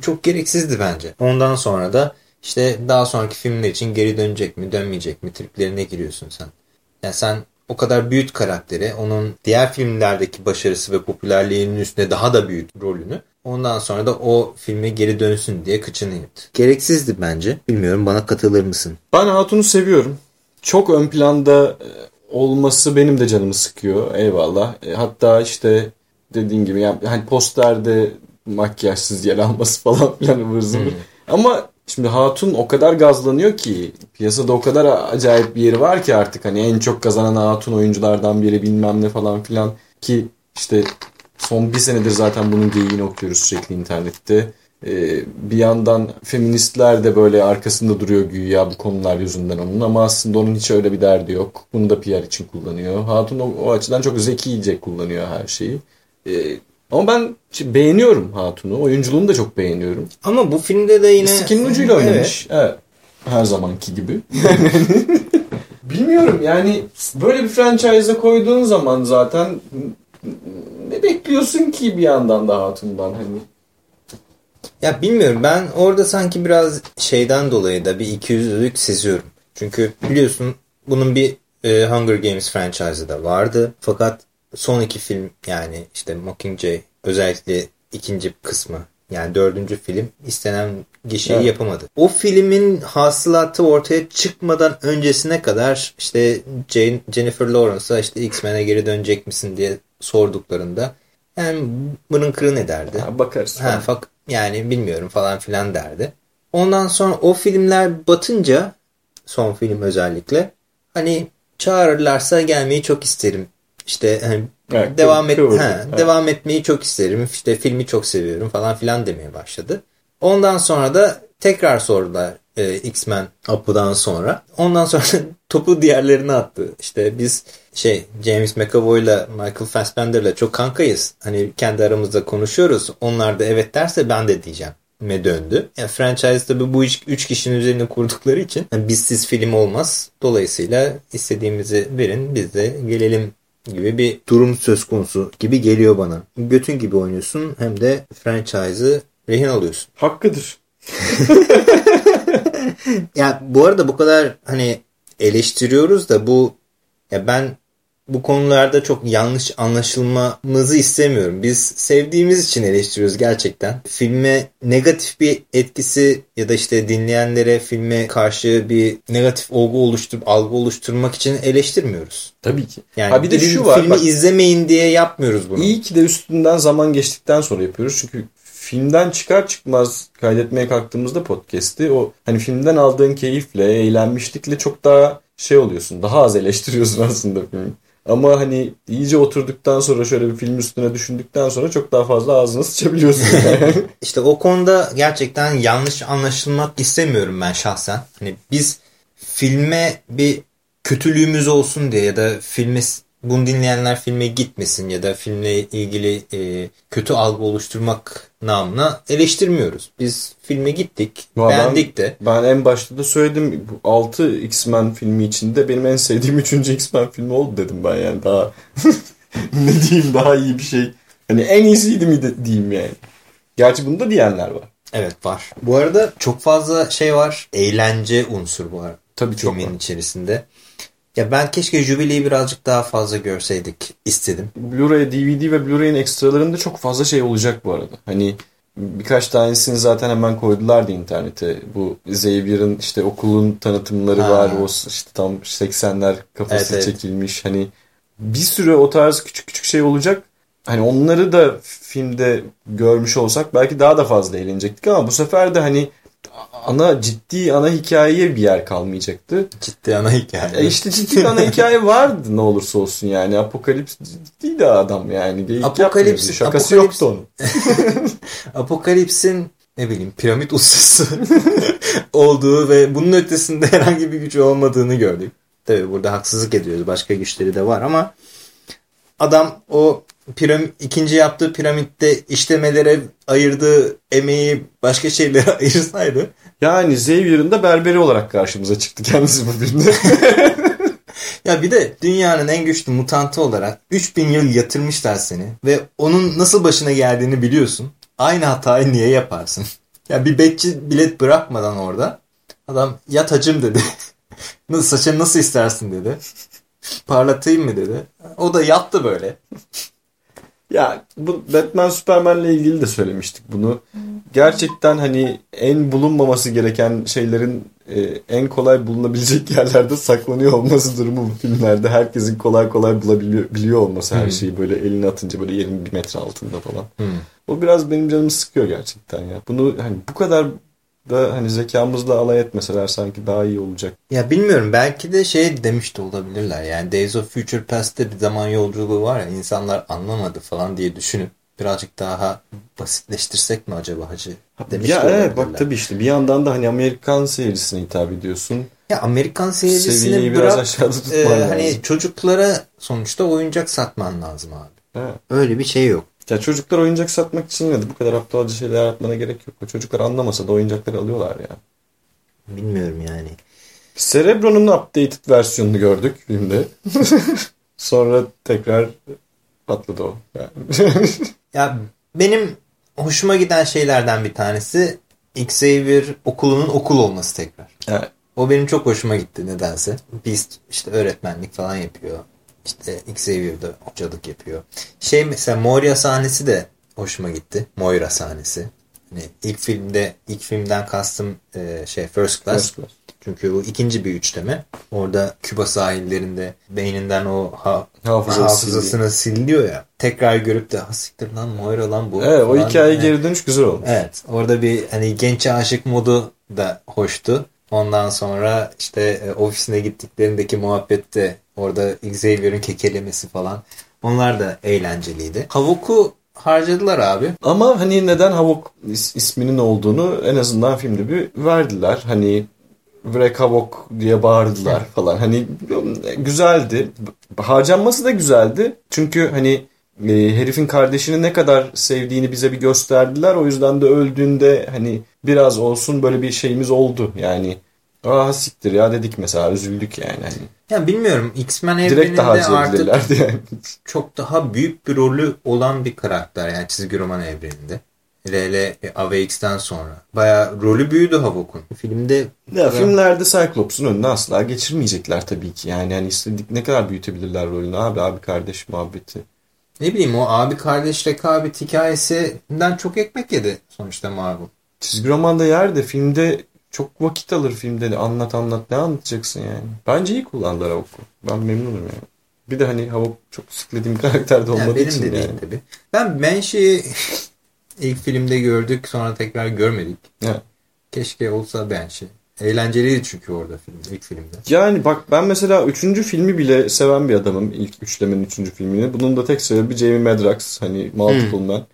Çok gereksizdi bence. Ondan sonra da işte daha sonraki filmler için geri dönecek mi dönmeyecek mi triplerine giriyorsun sen. Yani sen o kadar büyük karakteri, onun diğer filmlerdeki başarısı ve popülerliğinin üstüne daha da büyük rolünü. Ondan sonra da o filme geri dönsün diye kıçını yırttı. Gereksizdi bence. Bilmiyorum bana katılır mısın? Ben Hatun'u seviyorum. Çok ön planda e, olması benim de canımı sıkıyor. Eyvallah. E, hatta işte dediğin gibi yani hani posterde makyajsız yer alması falan filan ıvır zıvır. Ama Şimdi Hatun o kadar gazlanıyor ki piyasada o kadar acayip bir yeri var ki artık hani en çok kazanan Hatun oyunculardan biri bilmem ne falan filan ki işte son bir senedir zaten bunun geyiğini okuyoruz sürekli internette. Ee, bir yandan feministler de böyle arkasında duruyor güya bu konular yüzünden onun ama aslında onun hiç öyle bir derdi yok. Bunu da PR için kullanıyor. Hatun o, o açıdan çok zekice kullanıyor her şeyi. Ee, ama ben beğeniyorum Hatun'u. Oyunculuğunu da çok beğeniyorum. Ama bu filmde de yine... Skin ucuyla oynamış. Evet. evet. Her zamanki gibi. Bilmiyorum yani böyle bir franchise'a koyduğun zaman zaten ne bekliyorsun ki bir yandan da Hatun'dan hani? Ya bilmiyorum ben orada sanki biraz şeyden dolayı da bir ikiyüzlülük seziyorum. Çünkü biliyorsun bunun bir e, Hunger Games franchise'ı da vardı. Fakat son iki film yani işte Mockingjay özellikle ikinci kısmı yani dördüncü film istenen gişeyi evet. yapamadı. O filmin hasılatı ortaya çıkmadan öncesine kadar işte Jane, Jennifer Lawrence'a işte X-Men'e geri dönecek misin diye sorduklarında yani bunun kırın ederdi. Ha, bakarız. Ha, fak, yani bilmiyorum falan filan derdi. Ondan sonra o filmler batınca son film özellikle hani çağırırlarsa gelmeyi çok isterim işte hani evet, devam et ha, evet. devam etmeyi çok isterim. İşte filmi çok seviyorum falan filan demeye başladı. Ondan sonra da tekrar sordular e, X-Men Apu'dan sonra. Ondan sonra topu diğerlerine attı. İşte biz şey James McAvoy ile Michael Fassbender ile çok kankayız. Hani kendi aramızda konuşuyoruz. Onlar da evet derse ben de diyeceğim me döndü. Yani franchise tabi bu üç, üç kişinin üzerine kurdukları için yani bizsiz film olmaz. Dolayısıyla istediğimizi verin biz de gelelim gibi bir durum söz konusu gibi geliyor bana. Götün gibi oynuyorsun hem de franchise'ı rehin alıyorsun. Hakkıdır. ya bu arada bu kadar hani eleştiriyoruz da bu ya ben bu konularda çok yanlış anlaşılmamızı istemiyorum. Biz sevdiğimiz için eleştiriyoruz gerçekten. Filme negatif bir etkisi ya da işte dinleyenlere filme karşı bir negatif olgu oluşturup algı oluşturmak için eleştirmiyoruz. Tabii ki. Yani ha bir de şu var. Filmi bak, izlemeyin diye yapmıyoruz bunu. İyi ki de üstünden zaman geçtikten sonra yapıyoruz. Çünkü filmden çıkar çıkmaz kaydetmeye kalktığımızda podcast'i o hani filmden aldığın keyifle, eğlenmişlikle çok daha şey oluyorsun. Daha az eleştiriyorsun aslında filmi. Ama hani iyice oturduktan sonra şöyle bir film üstüne düşündükten sonra çok daha fazla ağzını sıçabiliyorsun. Yani. işte o konuda gerçekten yanlış anlaşılmak istemiyorum ben şahsen. Hani biz filme bir kötülüğümüz olsun diye ya da filme bunu dinleyenler filme gitmesin ya da filmle ilgili e, kötü algı oluşturmak namına eleştirmiyoruz. Biz filme gittik, Vallahi beğendik de. Ben en başta da söyledim bu 6 X-Men filmi içinde benim en sevdiğim 3. X-Men filmi oldu dedim ben yani daha ne diyeyim daha iyi bir şey. Hani en iyisiydi mi de, diyeyim yani. Gerçi bunu da diyenler var. Evet var. Bu arada çok fazla şey var. Eğlence unsur var. Tabii çok Filmin var. içerisinde. Ya ben keşke Jubilee'yi birazcık daha fazla görseydik istedim. Blu-ray, DVD ve Blu-ray'in ekstralarında çok fazla şey olacak bu arada. Hani birkaç tanesini zaten hemen koydulardı internete. Bu Xavier'ın işte okulun tanıtımları ha. var. O işte tam 80'ler kafası evet, çekilmiş. Evet. Hani bir sürü o tarz küçük küçük şey olacak. Hani onları da filmde görmüş olsak belki daha da fazla eğlenecektik ama bu sefer de hani ana ciddi ana hikayeye bir yer kalmayacaktı. Ciddi ana hikaye. E işte ciddi ana hikaye vardı ne olursa olsun yani. Apokalips ciddiydi adam yani. Geyik Apokalips, Şakası Apokalips, yoktu onun. Apokalips'in ne bileyim piramit ustası olduğu ve bunun ötesinde herhangi bir gücü olmadığını gördük. Tabi burada haksızlık ediyoruz. Başka güçleri de var ama adam o piramit, ikinci yaptığı piramitte işlemelere ayırdığı emeği başka şeylere ayırsaydı. Yani Xavier'ın da berberi olarak karşımıza çıktı kendisi bu filmde. ya bir de dünyanın en güçlü mutantı olarak 3000 yıl yatırmışlar seni ve onun nasıl başına geldiğini biliyorsun. Aynı hatayı niye yaparsın? Ya bir bekçi bilet bırakmadan orada adam yat hacım dedi. saçını nasıl istersin dedi. Parlatayım mı dedi. O da yattı böyle. Ya bu Batman Superman'le ilgili de söylemiştik bunu. Gerçekten hani en bulunmaması gereken şeylerin e, en kolay bulunabilecek yerlerde saklanıyor olması durumu bu filmlerde. Herkesin kolay kolay bulabiliyor biliyor olması her şeyi böyle elini atınca böyle yerin bir metre altında falan. Hmm. O biraz benim canımı sıkıyor gerçekten ya. Bunu hani bu kadar da hani zekamızla alay etmeseler sanki daha iyi olacak. Ya bilmiyorum belki de şey demiş de olabilirler. Yani Days of Future Past'te bir zaman yolculuğu var ya insanlar anlamadı falan diye düşünüp birazcık daha basitleştirsek mi acaba hacı? Demiş ya evet bak tabii işte bir yandan da hani Amerikan seyircisine hitap ediyorsun. Ya Amerikan seyircisini Seviyeyi biraz bırak aşağıda tutman e, lazım. hani çocuklara sonuçta oyuncak satman lazım abi. Evet. Öyle bir şey yok. Ya çocuklar oyuncak satmak için de bu kadar aptalca şeyler yapmana gerek yok. O çocuklar anlamasa da oyuncakları alıyorlar ya. Bilmiyorum yani. Cerebro'nun updated versiyonunu gördük filmde. Sonra tekrar patladı o. Yani. Ya benim hoşuma giden şeylerden bir tanesi Xavier okulunun okul olması tekrar. evet. O benim çok hoşuma gitti nedense. Beast işte öğretmenlik falan yapıyor. İşte Xavier de hocalık yapıyor. Şey mesela Moira sahnesi de hoşuma gitti. Moira sahnesi. Hani ilk filmde ilk filmden kastım e, şey First Class. First Class. Çünkü bu ikinci bir üçleme. Orada Küba sahillerinde beyninden o ha, Hafızası hafızasını siliniyor ya. Tekrar görüp de siktir lan Moira lan bu. Evet o hikaye Evet. geri dönüş güzel olmuş. Evet. Orada bir hani genç aşık modu da hoştu. Ondan sonra işte e, ofisine gittiklerindeki muhabbette orada Xavier'ın kekelemesi falan. Onlar da eğlenceliydi. Havok'u harcadılar abi. Ama hani neden Havok is- isminin olduğunu en azından filmde bir verdiler. Hani Vrek Havok diye bağırdılar falan. Hani güzeldi. Harcanması da güzeldi. Çünkü hani e, herifin kardeşini ne kadar sevdiğini bize bir gösterdiler. O yüzden de öldüğünde hani biraz olsun böyle bir şeyimiz oldu. Yani ah siktir ya dedik mesela üzüldük yani. Hani Ya bilmiyorum X-Men evreninde artık yani. çok daha büyük bir rolü olan bir karakter yani çizgi roman evreninde. RL AVX'ten sonra. Bayağı rolü büyüdü Havok'un. Filmde Ya filmlerde Cyclops'un önüne asla geçirmeyecekler tabii ki. Yani hani istedik ne kadar büyütebilirler rolünü abi abi kardeş muhabbeti. Ne bileyim o abi kardeş rekabet hikayesinden çok ekmek yedi sonuçta Marvel. Çizgi romanda yer de filmde çok vakit alır filmde de anlat anlat ne anlatacaksın yani. Bence iyi kullandılar Havok'u. Ben memnunum yani. Bir de hani Havok çok sıkladığım karakter de Yani olmadığı benim için de yani. tabii. Ben Banshee'yi ilk filmde gördük sonra tekrar görmedik. Evet. Keşke olsa Banshee. Eğlenceliydi çünkü orada film, ilk filmde. Yani bak ben mesela üçüncü filmi bile seven bir adamım. İlk üçlemenin üçüncü filmini. Bunun da tek sebebi Jamie Madrox. Hani Multiple Man.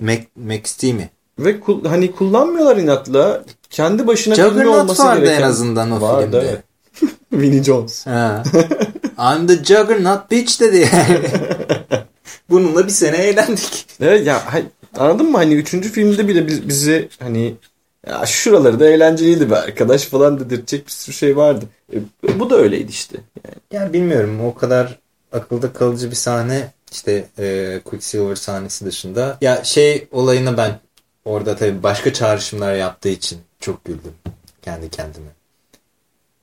Mac, Max Steam'i. Ve kul- hani kullanmıyorlar inatla. Kendi başına filmi Juggernaut olması vardı gereken. en azından o Vardı, filmde. evet. Vinnie Jones. Ha. I'm the Juggernaut bitch dedi. Bununla bir sene eğlendik. Evet ya anladın mı hani üçüncü filmde bile biz, bizi hani ya şuraları da eğlenceliydi be arkadaş falan dedirtecek bir sürü şey vardı. E, bu da öyleydi işte. Yani. Ya bilmiyorum o kadar akılda kalıcı bir sahne işte e, Quicksilver sahnesi dışında. Ya şey olayına ben orada tabii başka çağrışımlar yaptığı için çok güldüm kendi kendime.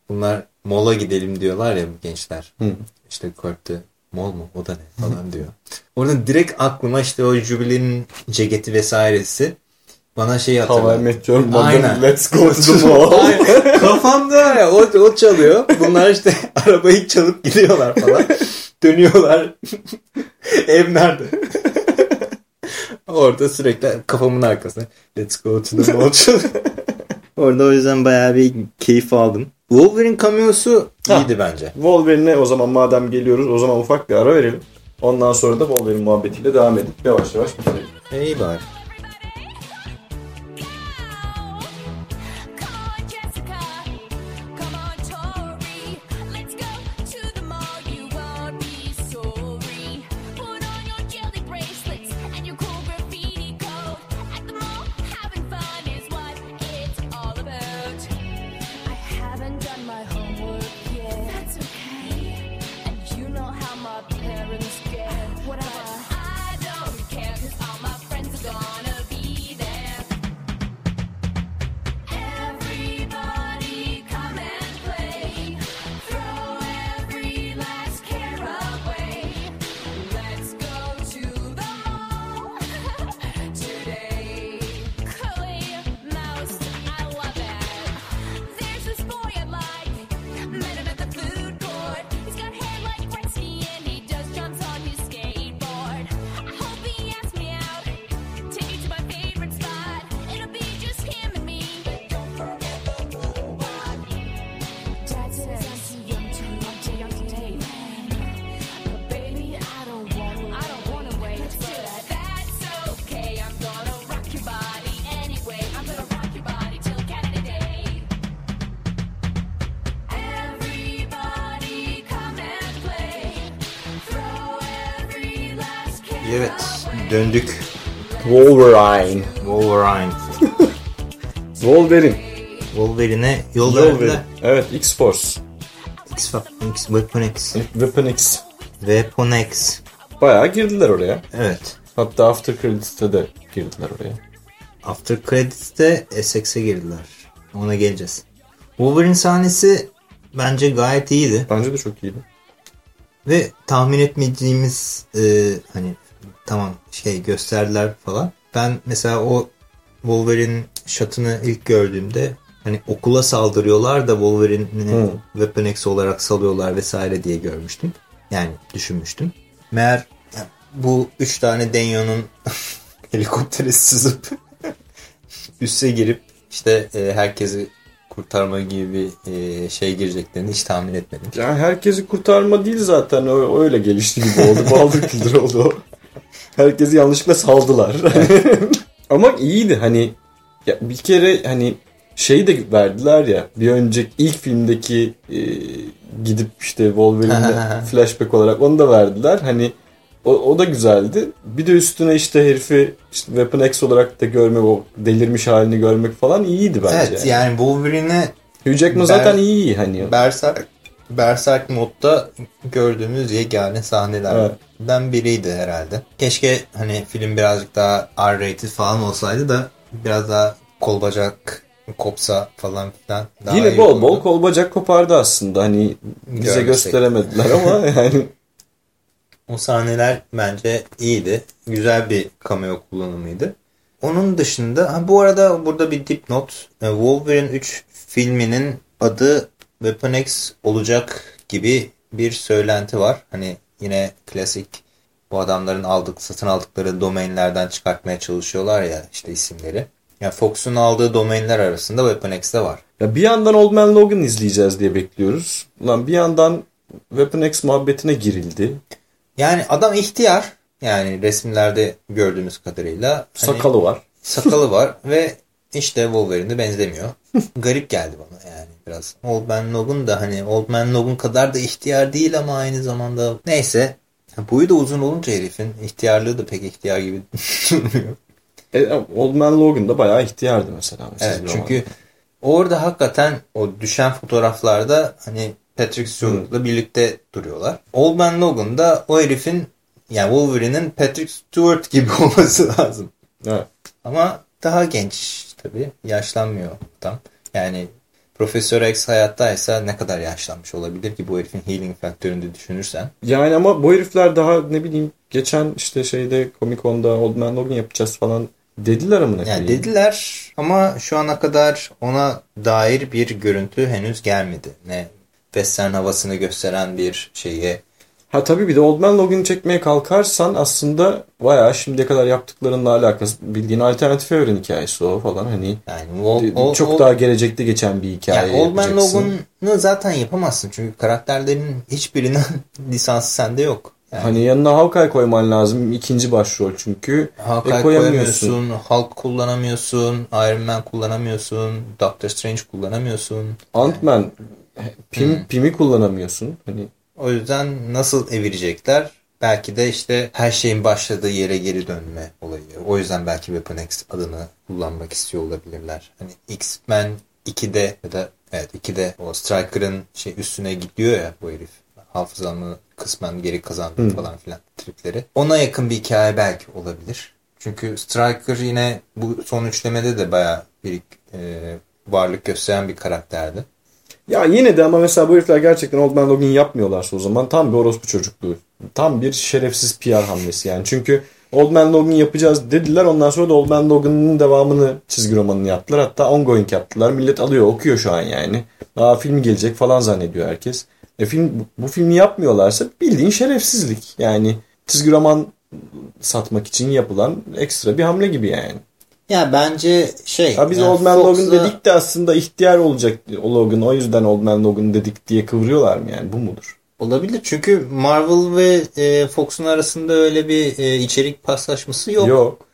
Bunlar mola gidelim diyorlar ya bu gençler. Hı. İşte Kurt'te mol mu o da ne falan diyor. Orada direkt aklıma işte o Jubilee'nin ceketi vesairesi bana şey hatırladı. Mother. Let's Go to the Mall. Kafamda ya o, o çalıyor. Bunlar işte arabayı çalıp gidiyorlar falan. Dönüyorlar. Ev nerede? Orada sürekli kafamın arkasında Let's go to the mall çalıyor. Orada o yüzden bayağı bir keyif aldım. Wolverine cameo'su Ha. iyiydi bence. Wolverine'e o zaman madem geliyoruz o zaman ufak bir ara verelim. Ondan sonra da Wolverine muhabbetiyle devam edip yavaş yavaş bitirelim. İyi bari. Döndük Wolverine. Wolverine. Wolverine. Wolverine'e yol Wolverine. verdiler. Evet X-Force. X, X, Weapon X. Weapon X. Weapon X. Bayağı girdiler oraya. Evet. Hatta After Credits'te de girdiler oraya. After Credits'te Essex'e girdiler. Ona geleceğiz. Wolverine sahnesi bence gayet iyiydi. Bence de çok iyiydi. Ve tahmin etmediğimiz e, hani tamam şey gösterdiler falan. Ben mesela o Wolverine şatını ilk gördüğümde hani okula saldırıyorlar da Wolverine'i Hı. Weapon X olarak salıyorlar vesaire diye görmüştüm. Yani düşünmüştüm. Meğer yani bu üç tane Denyo'nun helikoptere sızıp üste girip işte e, herkesi kurtarma gibi bir e, şey gireceklerini hiç tahmin etmedim. Yani herkesi kurtarma değil zaten. Ö- Öyle gelişti gibi oldu. Baldır küldür oldu. Herkesi yanlışlıkla saldılar. Ama iyiydi hani ya bir kere hani şey de verdiler ya bir önceki ilk filmdeki e, gidip işte Wolverine'e flashback olarak onu da verdiler. Hani o, o da güzeldi. Bir de üstüne işte herifi işte Weapon X olarak da görmek o delirmiş halini görmek falan iyiydi bence. Evet yani Wolverine'e Hugh Jackman zaten iyi hani. Berserk, Berserk modda gördüğümüz yegane sahnelerden biriydi herhalde. Keşke hani film birazcık daha R-rated falan olsaydı da biraz daha kol bacak kopsa falan filan. daha Yine bol olurdu. bol kol bacak kopardı aslında. Hani bize Görmesek. gösteremediler ama yani O sahneler bence iyiydi. Güzel bir cameo kullanımıydı. Onun dışında ha, bu arada burada bir dipnot. E, Wolverine 3 filminin adı Weapon X olacak gibi bir söylenti var. Hani yine klasik bu adamların aldık satın aldıkları domainlerden çıkartmaya çalışıyorlar ya işte isimleri. Yani Fox'un aldığı domainler arasında Weapon X de var. ya bir yandan Old Man Logan izleyeceğiz diye bekliyoruz. Ulan bir yandan Weapon X muhabbetine girildi. Yani adam ihtiyar. Yani resimlerde gördüğümüz kadarıyla. Hani- Sakalı var. Sakalı var ve işte Wolverine'e benzemiyor. Garip geldi bana yani biraz. Old Man Logan da hani Old Man Logan kadar da ihtiyar değil ama aynı zamanda neyse. Boyu da uzun olunca herifin ihtiyarlığı da pek ihtiyar gibi durmuyor. E, Old Man Logan da bayağı ihtiyardı mesela. Evet çünkü orada hakikaten o düşen fotoğraflarda hani Patrick Stewart'la birlikte duruyorlar. Old Man Logan'da o herifin yani Wolverine'in Patrick Stewart gibi olması lazım. romanda. Evet. Ama daha genç tabii. Yaşlanmıyor tam. Yani Profesör X hayattaysa ne kadar yaşlanmış olabilir ki bu herifin healing faktörünü de düşünürsen. Yani ama bu herifler daha ne bileyim geçen işte şeyde Comic Con'da Old Man Logan yapacağız falan dediler ama ne Yani dediler ama şu ana kadar ona dair bir görüntü henüz gelmedi. Ne western havasını gösteren bir şeye. Ha tabii bir de Old Man Logan'ı çekmeye kalkarsan aslında bayağı şimdiye kadar yaptıklarınla alakası bildiğin alternatif evren hikayesi o falan hani Yani o, o- çok o- daha gelecekte geçen bir hikaye yani Old Man. Logan'ı zaten yapamazsın. Çünkü karakterlerin hiçbirinin lisansı sende yok. Yani Hani yanına Hawkeye koyman lazım ikinci başrol çünkü. Hawkeye E, koyamıyorsun, Hulk kullanamıyorsun, Iron Man kullanamıyorsun, Doctor Strange kullanamıyorsun. Ant-Man Pim, Hmm. Pim'i kullanamıyorsun. Hani O yüzden nasıl evirecekler? Belki de işte her şeyin başladığı yere geri dönme olayı. O yüzden belki Weapon X adını kullanmak istiyor olabilirler. Hani X-Men 2'de ya da evet 2'de o Stryker'ın şey üstüne gidiyor ya bu herif. Hafızamı kısmen geri kazandı Hı. falan filan tripleri. Ona yakın bir hikaye belki olabilir. Çünkü Stryker yine bu son üçlemede de bayağı bir e, varlık gösteren bir karakterdi. Ya yine de ama mesela bu herifler gerçekten Old Man Logan yapmıyorlarsa o zaman tam bir orospu çocukluğu. Tam bir şerefsiz PR hamlesi yani. Çünkü Old Man Logan yapacağız dediler. Ondan sonra da Old Man Logan'ın devamını çizgi romanını yaptılar. Hatta ongoing yaptılar. Millet alıyor okuyor şu an yani. Aa film gelecek falan zannediyor herkes. E film bu, filmi yapmıyorlarsa bildiğin şerefsizlik. Yani çizgi roman satmak için yapılan ekstra bir hamle gibi yani. Ya bence şey... Ha biz yani Old Man Logan Fox'la- dedik de aslında ihtiyar olacak Logan. O yüzden Old Man Logan dedik diye kıvırıyorlar mı yani? Bu mudur? Olabilir çünkü Marvel ve e, Fox'un arasında öyle bir e, içerik paslaşması yok. Yok.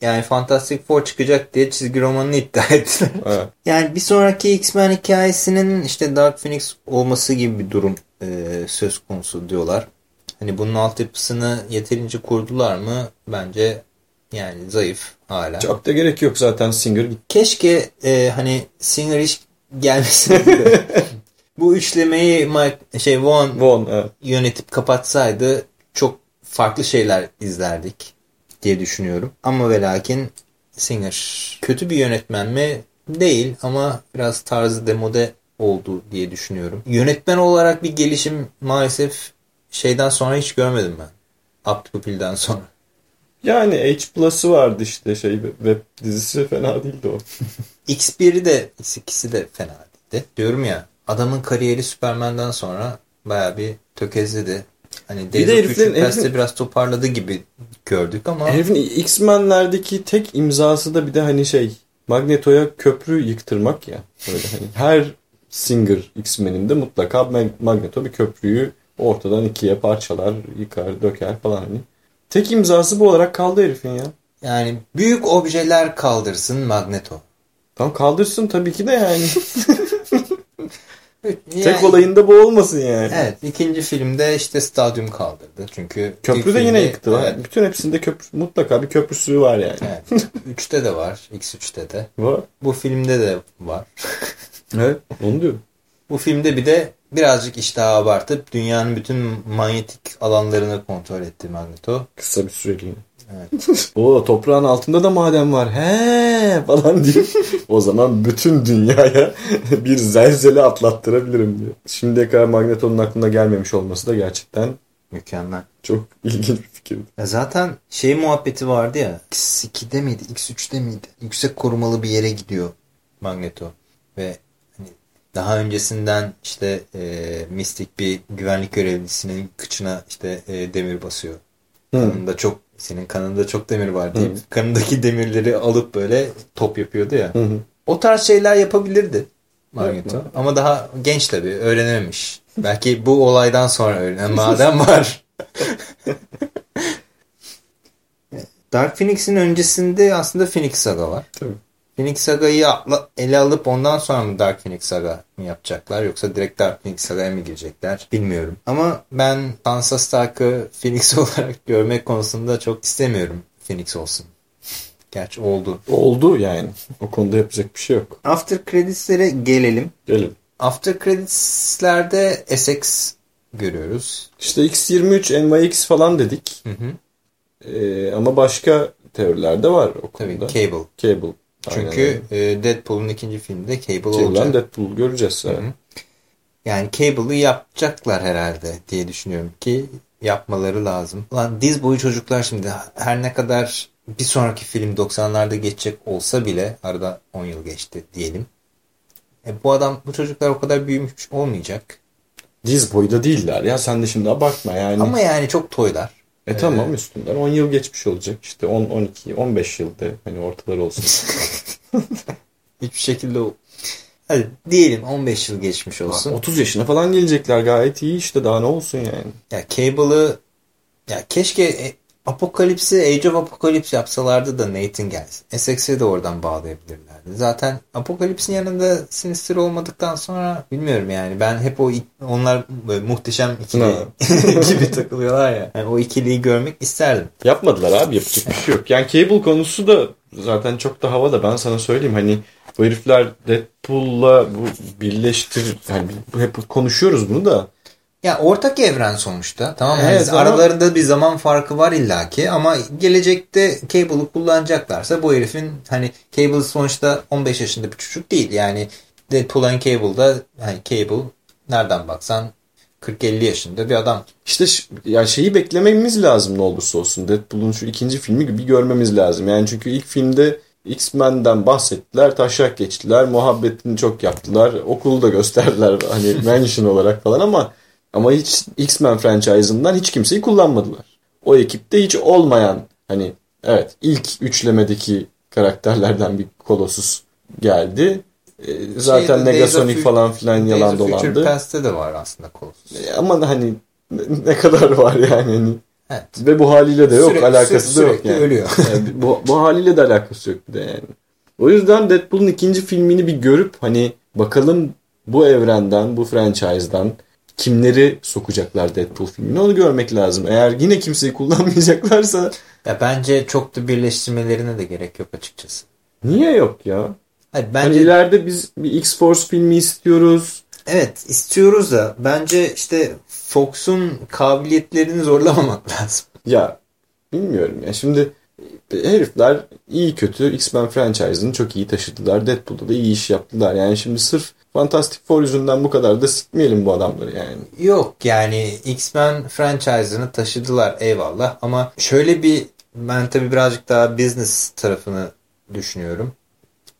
Yani Fantastic Four çıkacak diye çizgi romanını iddia ettiler. Evet. yani bir sonraki X-Men hikayesinin işte Dark Phoenix olması gibi bir durum e, söz konusu diyorlar. Hani bunun altyapısını yeterince kurdular mı? Bence yani zayıf hala. Çok da gerek yok zaten Singer. Keşke e, hani Singer hiç gelmeseydi. Bu üçlemeyi Mike, şey Vaughn Von, evet. yönetip kapatsaydı çok farklı şeyler izlerdik diye düşünüyorum. Ama ve lakin Singer kötü bir yönetmen mi? Değil ama biraz tarzı demode oldu diye düşünüyorum. Yönetmen olarak bir gelişim maalesef şeyden sonra hiç görmedim ben. Up to Pill'den sonra. Yani H Plus'ı vardı işte şey web dizisi fena değildi o. X1'i de X2'si de fena değildi. Diyorum ya adamın kariyeri Superman'den sonra baya bir tökezledi. Hani Days de of heriflerin- herifin- biraz toparladı gibi gördük ama Herifin X-Men'lerdeki tek imzası da bir de hani şey Magneto'ya köprü yıktırmak ya. Böyle hani her Singer X-Men'inde mutlaka Mag- Magneto bir köprüyü ortadan ikiye parçalar, yıkar, döker falan hani. Tek imzası bu olarak kaldı herifin ya. yani büyük objeler kaldırsın Magneto. Tam kaldırsın tabii ki de yani. Yani- Tek olayında bu olmasın yani. Evet ikinci filmde işte stadyum kaldırdı çünkü Köprü de yine yıktı. Evet, Bütün hepsinde köprü, mutlaka bir köprüsü var yani. evet. Üçte de var X3'te de. Var. Bu filmde de var. Evet. Onu diyorum. Bu filmde bir de birazcık iştahı abartıp dünyanın bütün manyetik alanlarını kontrol etti Magneto. Kısa bir süreliğine. Evet. O toprağın altında da maden var. He falan diyor. o zaman bütün dünyaya bir zelzele atlattırabilirim diyor. Şimdiye kadar Magneto'nun aklına gelmemiş olması da gerçekten Mükemmel. çok ilginç bir fikirdi. Ya zaten şey muhabbeti vardı ya. X2'de miydi? X3'te miydi? Yüksek korumalı bir yere gidiyor Magneto. Ve daha öncesinden işte e, mistik bir güvenlik görevlisinin kıçına işte e, demir basıyor. Kanında çok senin kanında çok demir var deyip Hı. kanındaki demirleri alıp böyle top yapıyordu ya. Hı hı. O tarz şeyler yapabilirdi Magneto. Yapma. Ama daha genç tabii öğrenememiş. Belki bu olaydan sonra öğrenen madem var. Dark Phoenix'in öncesinde aslında Phoenix Saga var. Tabii. Phoenix Saga'yı ele alıp ondan sonra mı Dark Phoenix Saga mı yapacaklar yoksa direkt Dark Phoenix Saga'ya mı girecekler bilmiyorum. Ama ben Sansa Stark'ı Phoenix olarak görmek konusunda çok istemiyorum Phoenix olsun. Gerçi oldu. Oldu yani. O konuda yapacak bir şey yok. After Credits'lere gelelim. Gelin. After Credits'lerde Essex görüyoruz. İşte X23 NYX falan dedik. Hı hı. Ee, ama başka teoriler de var o Tabii konuda. Cable. Cable. Aynen Çünkü öyle. e, Deadpool'un ikinci filminde Cable Cable'dan olacak. Deadpool göreceğiz. Hı hı. Yani Cable'ı yapacaklar herhalde diye düşünüyorum ki yapmaları lazım. Ulan diz boyu çocuklar şimdi her ne kadar bir sonraki film 90'larda geçecek olsa bile arada 10 yıl geçti diyelim. E, bu adam bu çocuklar o kadar büyümüş olmayacak. Diz boyda değiller ya sen de şimdi abartma yani. Ama yani çok toylar. E tamam üstünden 10 yıl geçmiş olacak. İşte 10, 12, 15 yılda hani ortaları olsun. Hiçbir şekilde o. Hadi diyelim 15 yıl geçmiş olsun. 30 yaşına falan gelecekler gayet iyi işte daha ne olsun yani. Ya Cable'ı ya keşke e, Apokalipsi Age of Apocalypse yapsalardı da Nathan gelsin. Essex'e de oradan bağlayabilirlerdi. Zaten Apokalips'in yanında Sinister olmadıktan sonra bilmiyorum yani ben hep o onlar böyle muhteşem ikili gibi takılıyorlar ya. Yani o ikiliyi görmek isterdim. Yapmadılar abi yapacak bir şey yok. Yani Cable konusu da zaten çok da havada ben sana söyleyeyim hani bu herifler Deadpool'la bu birleştir bu- hep konuşuyoruz bunu da Ya ortak evren sonuçta. Tamam mı? Evet, Yani ama- Aralarında bir zaman farkı var illaki ama gelecekte Cable'ı kullanacaklarsa bu herifin hani Cable sonuçta 15 yaşında bir çocuk değil. Yani Deadpool and Cable'da hani Cable nereden baksan 40-50 yaşında bir adam. işte yani şeyi beklememiz lazım ne olursa olsun. Deadpool'un şu ikinci filmi gibi görmemiz lazım. Yani çünkü ilk filmde X-Men'den bahsettiler, taşak geçtiler, muhabbetini çok yaptılar. Okulu da gösterdiler hani mention olarak falan ama ama hiç X-Men franchise'ından hiç kimseyi kullanmadılar. O ekipte hiç olmayan hani evet ilk üçlemedeki karakterlerden bir Colossus geldi. Ee, zaten Şeyde, Negasonic falan filan Days yalan of Future dolandı. Past'te de var aslında Colossus. E, Ama hani ne- ne kadar var yani hani Evet. ve bu haliyle de yok Sürekli- alakası da yok sürekli yani. ölüyor. Yani bu, bu haliyle de alakası yok bir de yani. O yüzden Deadpool'un ikinci filmini bir görüp hani bakalım bu evrenden, bu franchise'dan kimleri sokacaklar Deadpool filmine onu görmek lazım. Eğer yine kimseyi kullanmayacaklarsa Ya bence çok da birleştirmelerine de gerek yok açıkçası. niye yok ya? Hayır, Hani bence ileride biz bir X-Force filmi istiyoruz. evet istiyoruz da bence işte Fox'un kabiliyetlerini zorlamamak lazım. Ya bilmiyorum ya şimdi herifler iyi kötü X-Men franchise'ını çok iyi taşıdılar. Deadpool'da da iyi iş yaptılar. Yani şimdi sırf Fantastic Four yüzünden bu kadar da sikmeyelim bu adamları yani. Yok yani X-Men franchise'ını taşıdılar eyvallah ama şöyle bir ben tabii birazcık daha business tarafını düşünüyorum.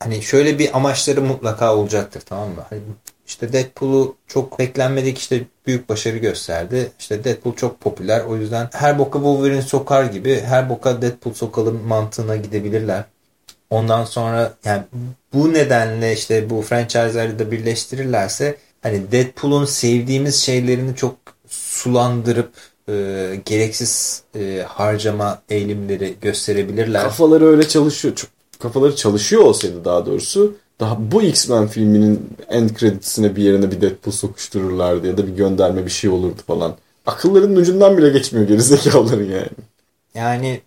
Hani şöyle bir amaçları mutlaka olacaktır tamam mı? Hani işte Deadpool'u çok beklenmedik işte büyük başarı gösterdi. İşte Deadpool çok popüler o yüzden her boka Wolverine sokar gibi her boka Deadpool sokalım mantığına gidebilirler. Ondan sonra yani bu nedenle işte bu franchise'ları da birleştirirlerse hani Deadpool'un sevdiğimiz şeylerini çok sulandırıp e, gereksiz e, harcama eğilimleri gösterebilirler. Kafaları öyle çalışıyor. Çok, kafaları çalışıyor olsaydı daha doğrusu daha bu X-Men filminin end credits'ine bir yerine bir Deadpool sokuştururlardı ya da bir gönderme bir şey olurdu falan. Akıllarının ucundan bile geçmiyor gerizekalıların yani. Yani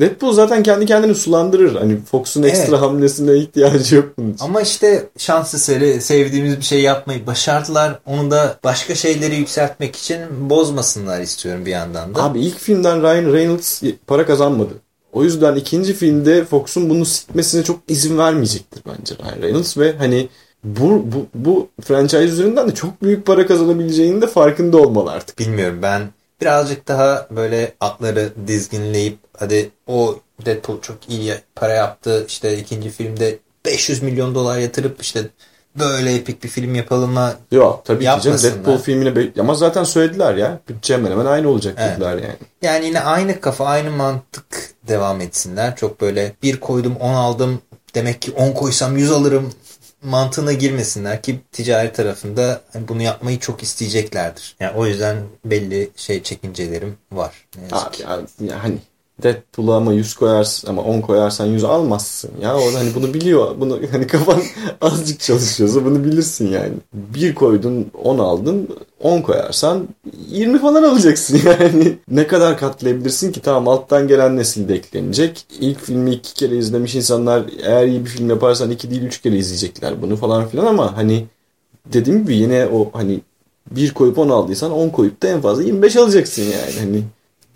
Deadpool zaten kendi kendini sulandırır. Hani Fox'un Evet. ekstra hamlesine ihtiyacı yok bunun için. ama işte şans eseri sevdiğimiz bir şey yapmayı başardılar. Onu da başka şeyleri yükseltmek için bozmasınlar istiyorum bir yandan da. Abi ilk filmden Ryan Reynolds para kazanmadı. O yüzden ikinci filmde Fox'un bunu sikmesine çok izin vermeyecektir bence Ryan Reynolds ve hani bu, bu, bu franchise üzerinden de çok büyük para kazanabileceğinin de farkında olmalı artık. Bilmiyorum ben birazcık daha böyle atları dizginleyip hadi o Deadpool çok iyi para yaptı işte ikinci filmde 500 milyon dolar yatırıp işte böyle epik bir film yapalımla Yok tabii ki canım. Deadpool filmine be- ama zaten söylediler ya bütçe hemen hemen aynı olacak Evet. dediler yani. yani yine aynı kafa aynı mantık devam etsinler. Çok böyle bir koydum 10 aldım demek ki 10 koysam 100 alırım mantığına girmesinler ki ticari tarafında bunu yapmayı çok isteyeceklerdir. Yani o yüzden belli şey çekincelerim var. Abi ki. ya, ya hani Deadpool'a ama 100 koyarsın ama 10 koyarsan 100 almazsın ya. O hani bunu biliyor. Bunu hani kafan azıcık çalışıyorsa bunu bilirsin yani. Bir koydun 10 aldın 10 koyarsan 20 falan alacaksın yani. Ne kadar katlayabilirsin ki tamam alttan gelen nesil de eklenecek. İlk filmi iki kere izlemiş insanlar eğer iyi bir film yaparsan iki değil üç kere izleyecekler bunu falan filan ama hani dediğim gibi yine o hani bir koyup 10 aldıysan 10 koyup da en fazla 25 alacaksın yani. Hani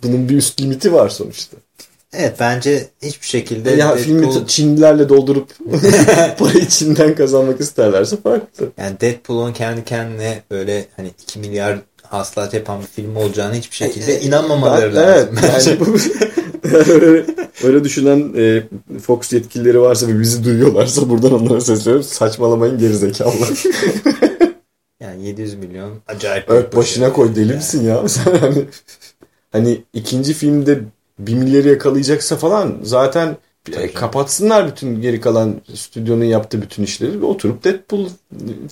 bunun bir üst limiti var sonuçta. Evet bence hiçbir şekilde ya Deadpool- filmi Çinlilerle doldurup parayı Çin'den kazanmak isterlerse farklı. yani Deadpool'un kendi kendine böyle hani 2 milyar hasılat yapan bir film olacağını hiçbir şekilde inanmamaları Ben- lazım. Evet, bence. yani bu, öyle, öyle düşünen e, Fox yetkilileri varsa ve bizi duyuyorlarsa buradan onlara sesleniyorum. Saçmalamayın gerizekalılar. Yani 700 milyon acayip Evet başına koy deli Yani. misin ya? Sen hani, hani ikinci filmde bir milyarı yakalayacaksa falan zaten e, Tabii. kapatsınlar bütün geri kalan stüdyonun yaptığı bütün işleri ve oturup Deadpool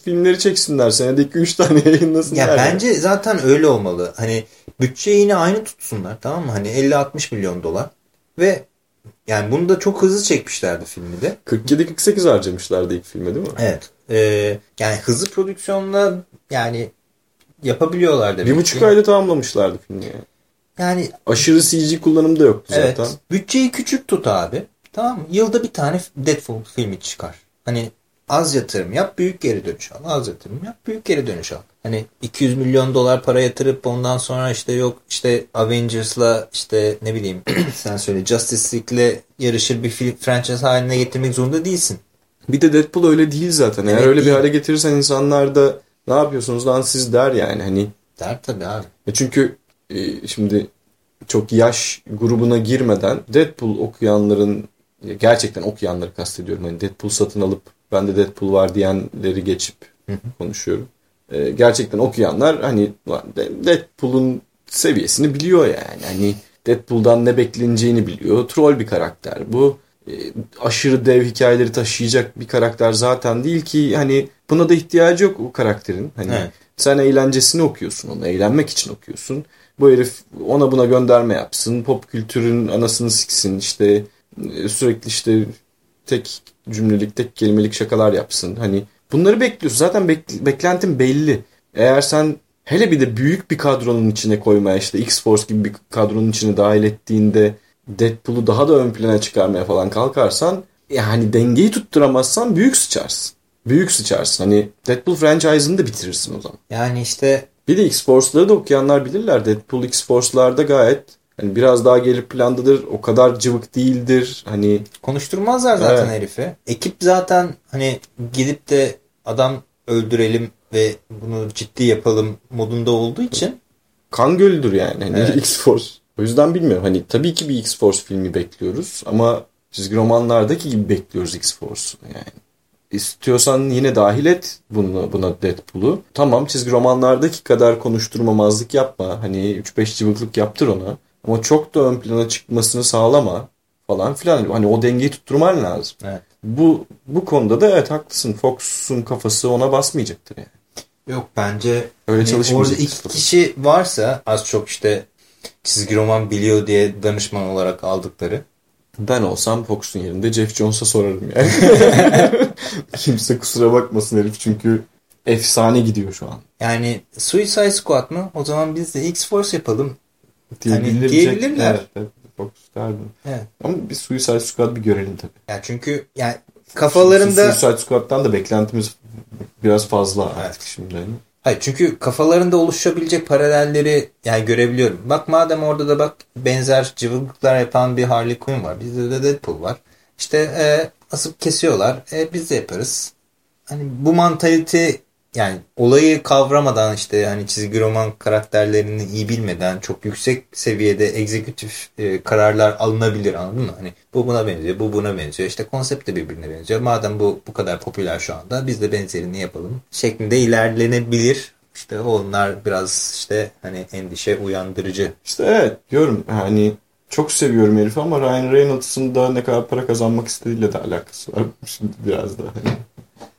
filmleri çeksinler. Senede 2-3 tane yayınlasınlar. Ya yani. bence zaten öyle olmalı. Hani bütçeyi yine aynı tutsunlar tamam mı? Hani 50-60 milyon dolar ve yani bunu da çok hızlı çekmişlerdi filmi de. 47-48 harcamışlardı ilk filme değil mi? Evet. Ee, yani hızlı prodüksiyonla yani yapabiliyorlar demek Bir buçuk ayda tamamlamışlardı filmi. Yani. Yani Aşırı CG kullanımı da yoktu evet. zaten. Bütçeyi küçük tut abi. Tamam mı? Yılda bir tane Deadpool filmi çıkar. Hani az yatırım yap büyük geri dönüş al. Az yatırım yap büyük geri dönüş al. Hani 200 milyon dolar para yatırıp ondan sonra işte yok işte Avengers'la işte ne bileyim sen söyle Justice League'le yarışır bir film franchise haline getirmek zorunda değilsin. Bir de Deadpool öyle değil zaten. Eğer Evet, öyle bir değil. hale getirirsen insanlar da ne yapıyorsunuz lan siz der yani. Hani Der tabii abi. E çünkü e, şimdi çok yaş grubuna girmeden Deadpool okuyanların e, gerçekten okuyanları kastediyorum. Hani Deadpool satın alıp bende Deadpool var diyenleri geçip konuşuyorum. E, gerçekten okuyanlar hani "Lan De- Deadpool'un seviyesini biliyor yani. Hani Deadpool'dan ne bekleneceğini biliyor. Troll bir karakter bu. E, aşırı dev hikayeleri taşıyacak bir karakter zaten değil ki hani buna da ihtiyacı yok o karakterin. Hani Evet. sen eğlencesini okuyorsun onu. Eğlenmek için okuyorsun. Bu herif ona buna gönderme yapsın. Pop kültürün anasını siksin. işte e, sürekli işte tek cümlelik, tek kelimelik şakalar yapsın. Hani bunları bekliyorsun. Zaten bek- beklentin belli. Eğer sen hele bir de büyük bir kadronun içine koymaya işte X-Force gibi bir kadronun içine dahil ettiğinde Deadpool'u daha da ön plana çıkarmaya falan kalkarsan yani dengeyi tutturamazsan büyük sıçarsın. Büyük sıçarsın. Hani Deadpool franchise'ını da bitirirsin o zaman. Yani işte Bir de X-Force'ları da okuyanlar bilirler. Deadpool X-Force'larda gayet hani biraz daha gelir plandadır. O kadar cıvık değildir. Hani konuşturmazlar zaten Evet. herifi. Ekip zaten hani gidip de adam öldürelim ve bunu ciddi yapalım modunda olduğu için kan gölüdür yani hani Evet. X-Force. O yüzden bilmiyorum. Hani tabii ki bir X-Force filmi bekliyoruz ama çizgi romanlardaki gibi bekliyoruz X-Force'u yani. İstiyorsan yine dahil et bunu, buna Deadpool'u. Tamam çizgi romanlardaki kadar konuşturmamazlık yapma. Hani 3-5 cıvıklık yaptır ona. Ama çok da ön plana çıkmasını sağlama falan filan. Hani o dengeyi tutturman lazım. Evet. Bu bu konuda da evet haklısın. Fox'un kafası ona basmayacaktır yani. Yok bence Öyle hani orada iki kişi varsa az çok işte çizgi roman biliyor diye danışman olarak aldıkları. Ben olsam Fox'un yerinde Jeff Jones'a sorarım yani. Kimse kusura bakmasın herif çünkü efsane gidiyor şu an. Yani Suicide Squad mı? O zaman biz de X-Force yapalım. Diyebilecek- diyebilirler. Evet, evet, Fox derdim. Evet. Ama bir Suicide Squad bir görelim tabii. Yani çünkü yani kafalarında Suicide Squad'dan da beklentimiz biraz fazla artık şimdi. Hayır çünkü kafalarında oluşabilecek paralelleri yani görebiliyorum. Bak madem orada da bak benzer cıvıklıklar yapan bir Harley Quinn var. Bizde de Deadpool var. İşte e, asıp kesiyorlar. E, biz de yaparız. Hani bu mantalite yani olayı kavramadan işte hani çizgi roman karakterlerini iyi bilmeden çok yüksek seviyede egzekutif e, kararlar alınabilir anladın mı? Hani bu buna benziyor, bu buna benziyor. İşte konsept de birbirine benziyor. Madem bu bu kadar popüler şu anda biz de benzerini yapalım şeklinde ilerlenebilir. İşte onlar biraz işte hani endişe uyandırıcı. İşte evet diyorum hani çok seviyorum herifi ama Ryan Reynolds'ın da ne kadar para kazanmak istediğiyle de alakası var şimdi biraz da. Hani,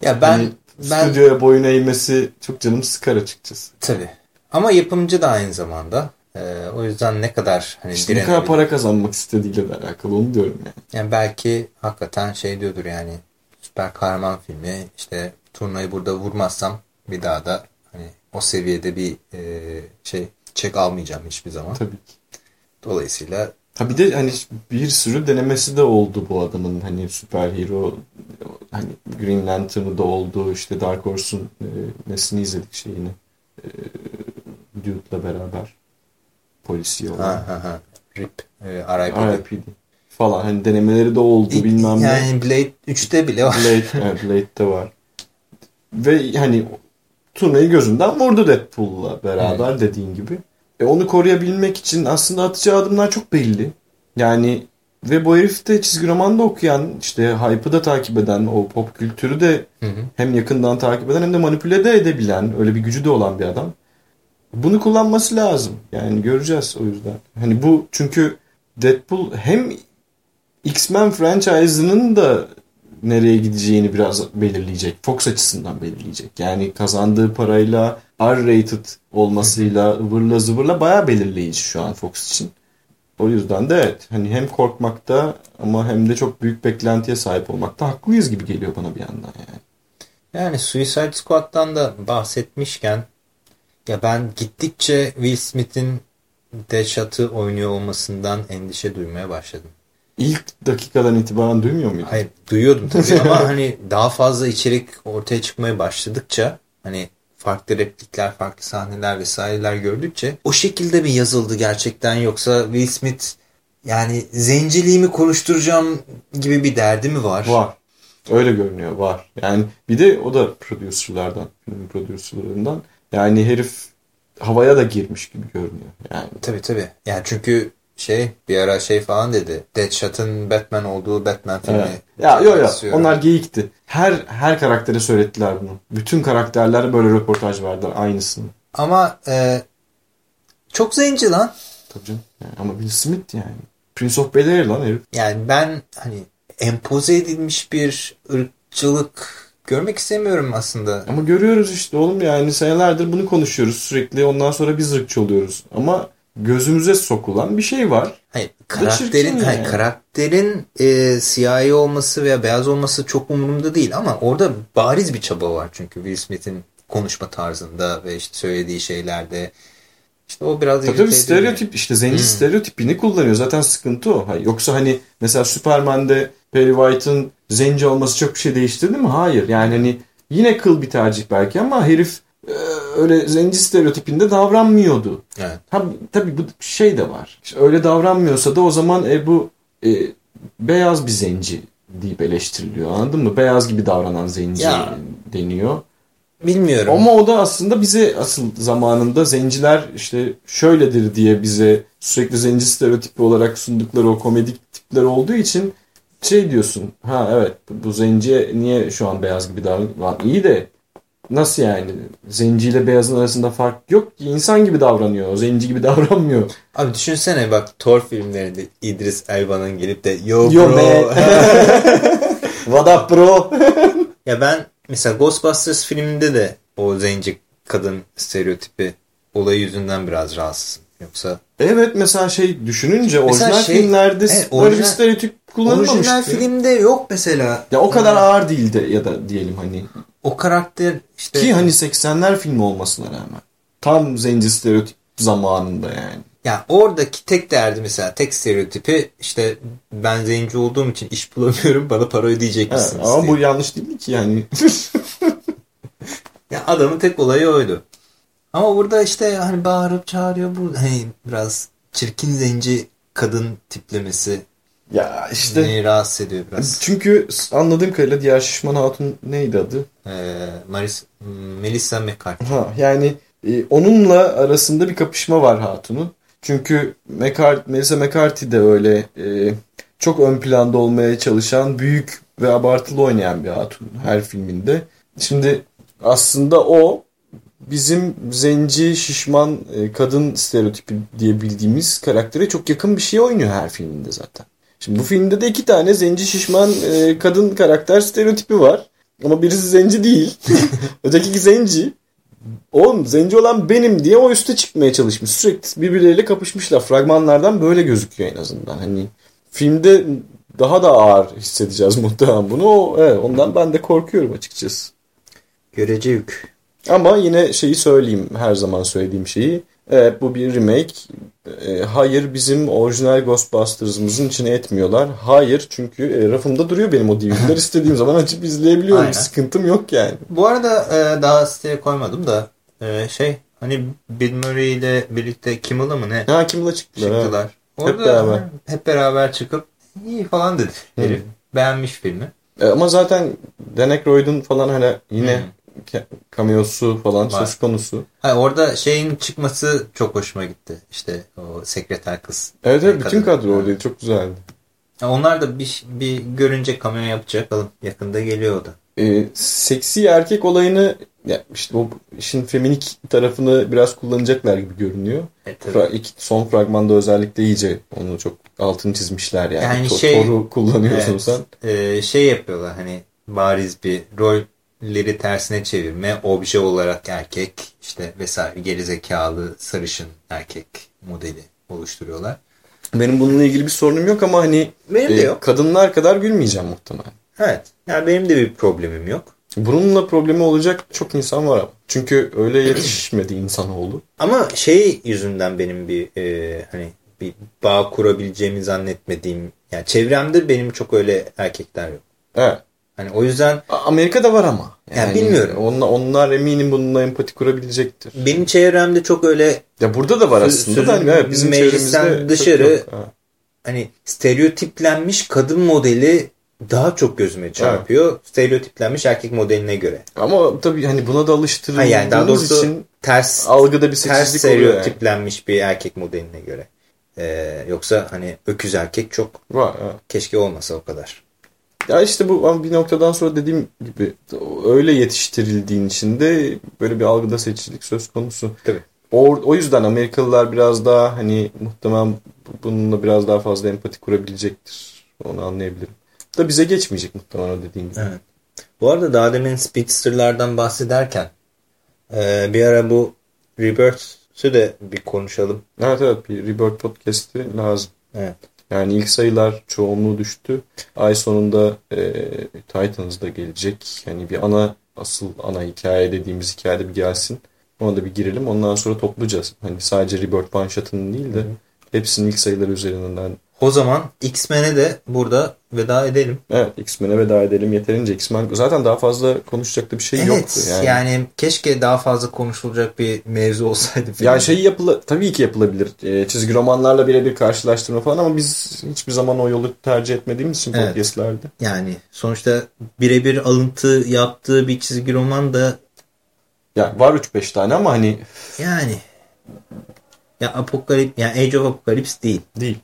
Ya ben hani ben stüdyoya boyun eğmesi çok canım sıkar açıkçası. tabii. Ama yapımcı da aynı zamanda. Ee, o yüzden ne kadar hani İşte ne kadar para kazanmak istediğiyle de alakalı onu diyorum yani. Yani belki hakikaten şey diyordur yani süper kahraman filmi işte turnayı burada vurmazsam bir daha da hani o seviyede bir e, şey çek almayacağım hiçbir zaman. Tabii ki. Dolayısıyla Ha bir de hani bir sürü denemesi de oldu bu adamın hani süper hero hani Green Lantern'ı da oldu işte Dark Horse'un e, nesini izledik şeyini e, Dude'la beraber polisi olan ha ha ha RIP e, R.I.P. RIPD falan hani denemeleri de oldu bilmem ne. Yani Blade 3'te bile var. Blade, evet, Blade'de var. Ve hani turnayı gözünden vurdu Deadpool'la beraber dediğin gibi. E onu koruyabilmek için aslında atacağı adımlar çok belli. Yani ve bu herif de çizgi romanda okuyan, işte hype'ı da takip eden, o pop kültürü de Hı hı. hem yakından takip eden hem de manipüle de edebilen, öyle bir gücü de olan bir adam. Bunu kullanması lazım. Yani göreceğiz o yüzden. Hani bu çünkü Deadpool hem X-Men franchise'ının da nereye gideceğini biraz belirleyecek. Fox açısından belirleyecek. Yani kazandığı parayla R-rated olmasıyla ıvırla zıvırla bayağı belirleyici şu an Fox için. O yüzden de evet hani hem korkmakta ama hem de çok büyük beklentiye sahip olmakta haklıyız gibi geliyor bana bir yandan yani. Yani Suicide Squad'dan da bahsetmişken ya ben gittikçe Will Smith'in Deadshot'ı oynuyor olmasından endişe duymaya başladım. İlk dakikadan itibaren duymuyor muydun? Hayır duyuyordum tabii ama hani daha fazla içerik ortaya çıkmaya başladıkça hani farklı replikler, farklı sahneler vesaireler gördükçe o şekilde mi yazıldı gerçekten yoksa Will Smith yani zenciliğimi konuşturacağım gibi bir derdi mi var? Var. Öyle görünüyor var. Yani bir de o da prodüserlerden, film prodüserlerinden. Yani herif havaya da girmiş gibi görünüyor. Yani Tabii tabii. Yani çünkü şey bir ara şey falan dedi. Deadshot'ın Batman olduğu Batman filmi. Evet. Ya yo yo istiyorum. onlar geyikti. Her her karaktere söylettiler bunu. Bütün karakterler böyle röportaj verdiler aynısını. Ama e, çok zenci lan. Tabii canım. Yani ama Will Smith yani. Prince of Bel-Air lan herif. Yani ben hani empoze edilmiş bir ırkçılık görmek istemiyorum aslında. Ama görüyoruz işte oğlum yani senelerdir bunu konuşuyoruz sürekli. Ondan sonra biz ırkçı oluyoruz. Ama gözümüze sokulan bir şey var. Hayır, karakterin hayır, yani. karakterin e, siyahi olması veya beyaz olması çok umurumda değil ama orada bariz bir çaba var çünkü Will Smith'in konuşma tarzında ve işte söylediği şeylerde. İşte o biraz Tabii tabii stereotip işte zenci Hmm. stereotipini kullanıyor. Zaten sıkıntı o. Hayır, Yoksa hani mesela Superman'de Perry White'ın zenci olması çok bir şey değiştirdi mi? Hayır. Yani hani yine kıl bir tercih belki ama herif öyle zenci stereotipinde davranmıyordu. Evet. Tabii, tabii bu şey de var. İşte öyle davranmıyorsa da o zaman e, bu e, beyaz bir zenci deyip eleştiriliyor. Anladın mı? Beyaz gibi davranan zenci Ya. deniyor. Bilmiyorum. Ama o da aslında bize asıl zamanında zenciler işte şöyledir diye bize sürekli zenci stereotipi olarak sundukları o komedik tipler olduğu için şey diyorsun. Ha evet bu zenci niye şu an beyaz gibi davranıyor? İyi de nasıl yani? Zenciyle beyazın arasında fark yok ki. insan gibi davranıyor. O zenci gibi davranmıyor. Abi düşünsene bak Thor filmlerinde İdris Elba'nın gelip de yo, Yo, bro. What up bro? ya ben mesela Ghostbusters filminde de o zenci kadın stereotipi olayı yüzünden biraz rahatsızım. Yoksa evet mesela şey düşününce Mesela orijinal şey- filmlerde evet, böyle bir orijinal- stereotip kullanılmamıştı. orijinal filmde yok mesela. Ya o kadar ağır değildi ya da diyelim hani. O karakter işte Ki hani 80'ler filmi olmasına rağmen. Tam zenci stereotip zamanında yani. ya oradaki tek derdi mesela tek stereotipi işte ben zenci olduğum için iş bulamıyorum bana para ödeyecek Evet, misiniz ama diye. bu yanlış değil ki yani. Ya adamın tek olayı oydu. Ama burada işte hani bağırıp çağırıyor bu hani biraz çirkin zenci kadın tiplemesi ya işte beni rahatsız ediyor biraz. çünkü anladığım kadarıyla diğer şişman hatun neydi adı? Ee, Maris, Melissa McCarthy. Ha yani e, onunla arasında bir kapışma var hatunun. Çünkü McCart Melissa McCarthy de öyle e, çok ön planda olmaya çalışan büyük ve abartılı oynayan bir hatun her filminde. Şimdi aslında o bizim zenci şişman e, kadın stereotipi diye bildiğimiz karaktere çok yakın bir şey oynuyor her filminde zaten. Şimdi bu filmde de iki tane zenci şişman e, kadın karakter stereotipi var. Ama birisi zenci değil. Öteki zenci. Oğlum zenci olan benim diye o üste çıkmaya çalışmış. Sürekli birbirleriyle kapışmışlar. Fragmanlardan böyle gözüküyor en azından. Hani filmde daha da ağır hissedeceğiz muhtemelen bunu. O, evet, ondan ben de korkuyorum açıkçası. Görece yük. Ama yine şeyi söyleyeyim. Her zaman söylediğim şeyi. Evet bu bir remake. E, hayır bizim orijinal Ghostbusters'ımızın içine etmiyorlar. Hayır çünkü e, rafımda duruyor benim o DVD'ler. istediğim zaman açıp izleyebiliyorum. Aynen. Sıkıntım yok yani. Bu arada e, daha siteye koymadım da e, şey hani Bill Murray ile birlikte Kimmel'a mı ne Ha kimle çıktılar? ha? çıktılar. Orada beraber. hep beraber çıkıp iyi falan dedi herif. Beğenmiş filmi. E, ama zaten Dan Aykroyd'un falan hani yine Hı. Cameosu falan Var. söz konusu. Ha, orada şeyin çıkması çok hoşuma gitti. İşte o sekreter kız. Evet evet bütün kadro oradaydı. Çok güzeldi. Onlar da bir, bir görünce kamyon yapacak. Bakalım yakında geliyor o da. E, seksi erkek olayını ya işte o işin feminik tarafını biraz kullanacaklar gibi görünüyor. E. Fra- iki- son fragmanda özellikle iyice onu çok altını çizmişler yani. Yani To- şey- Thor'u kullanıyorsun Evet. sen. Ee, şey yapıyorlar hani bariz bir rolleri tersine çevirme. Obje olarak erkek işte vesaire gerizekalı sarışın erkek modeli oluşturuyorlar. Benim bununla ilgili bir sorunum yok ama hani Benim de e, yok. kadınlar kadar gülmeyeceğim muhtemelen. Evet. Yani benim de bir problemim yok. Bununla problemi olacak çok insan var ama. Çünkü öyle yetişmedi insanoğlu. Ama şey yüzünden benim bir e, hani bir bağ kurabileceğimi zannetmediğim yani çevremde benim çok öyle erkekler yok. Evet. Hani o yüzden Amerika'da var ama. Ya bilmiyorum. Onlar, onlar eminim bununla empati kurabilecektir. benim çevremde çok öyle Ya burada da var aslında. da evet, bizim meclisten çevremizde dışarı- hani stereotiplenmiş kadın modeli daha çok gözüme çarpıyor. Stereotiplenmiş erkek modeline göre. Ama tabii hani buna da alıştırıldığımız yani daha doğrusu için ters algıda bir ters oluyor yani. stereotiplenmiş bir erkek modeline göre. Ee, yoksa hani öküz erkek çok Var, ha. keşke olmasa o kadar. Ya işte bu ama bir noktadan sonra dediğim gibi öyle yetiştirildiğin için de böyle bir algıda seçicilik söz konusu. Tabii. O, o yüzden Amerikalılar biraz daha hani muhtemelen bununla biraz daha fazla empati kurabilecektir. Onu anlayabilirim. Da bize geçmeyecek muhtemelen o dediğin gibi. Evet. Bu arada daha demin Speedster'lardan bahsederken e, bir ara bu Rebirth'ü de bir konuşalım. Evet evet bir Rebirth podcast'i lazım. Evet. Yani ilk sayılar çoğunluğu düştü. Ay sonunda e, Titans da gelecek. Yani bir ana asıl ana hikaye dediğimiz hikayede bir gelsin. Ona da bir girelim. Ondan sonra toplayacağız. Hani sadece Rebirth One Shot'ın değil de hepsinin ilk sayıları üzerinden. O zaman X-Men'e de burada veda edelim. Evet X-Men'e veda edelim. Yeterince X-Men. Zaten daha fazla konuşacak da bir şey evet yoktu. yani. Yani, keşke daha fazla konuşulacak bir mevzu olsaydı. yani filmde. şey yapıla tabii ki yapılabilir. Ee, çizgi romanlarla birebir karşılaştırma falan ama biz hiçbir zaman o yolu tercih etmediğimiz için Evet. podcastlerde. Yani sonuçta birebir alıntı yaptığı bir çizgi roman da Yani var 3-5 tane ama hani yani ya Apokalip yani Age of Apocalypse değil. değil.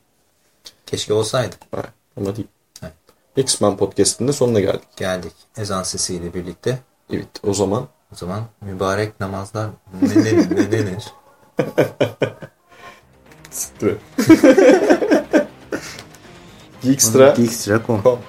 Keşke olsaydı. Ha, ama değil. Evet. X-Men podcast'ın da sonuna geldik. Geldik ezan sesiyle birlikte. Evet o zaman O zaman mübarek namazlar ne denir? ne denir? Geekstra Geekstra.com Com.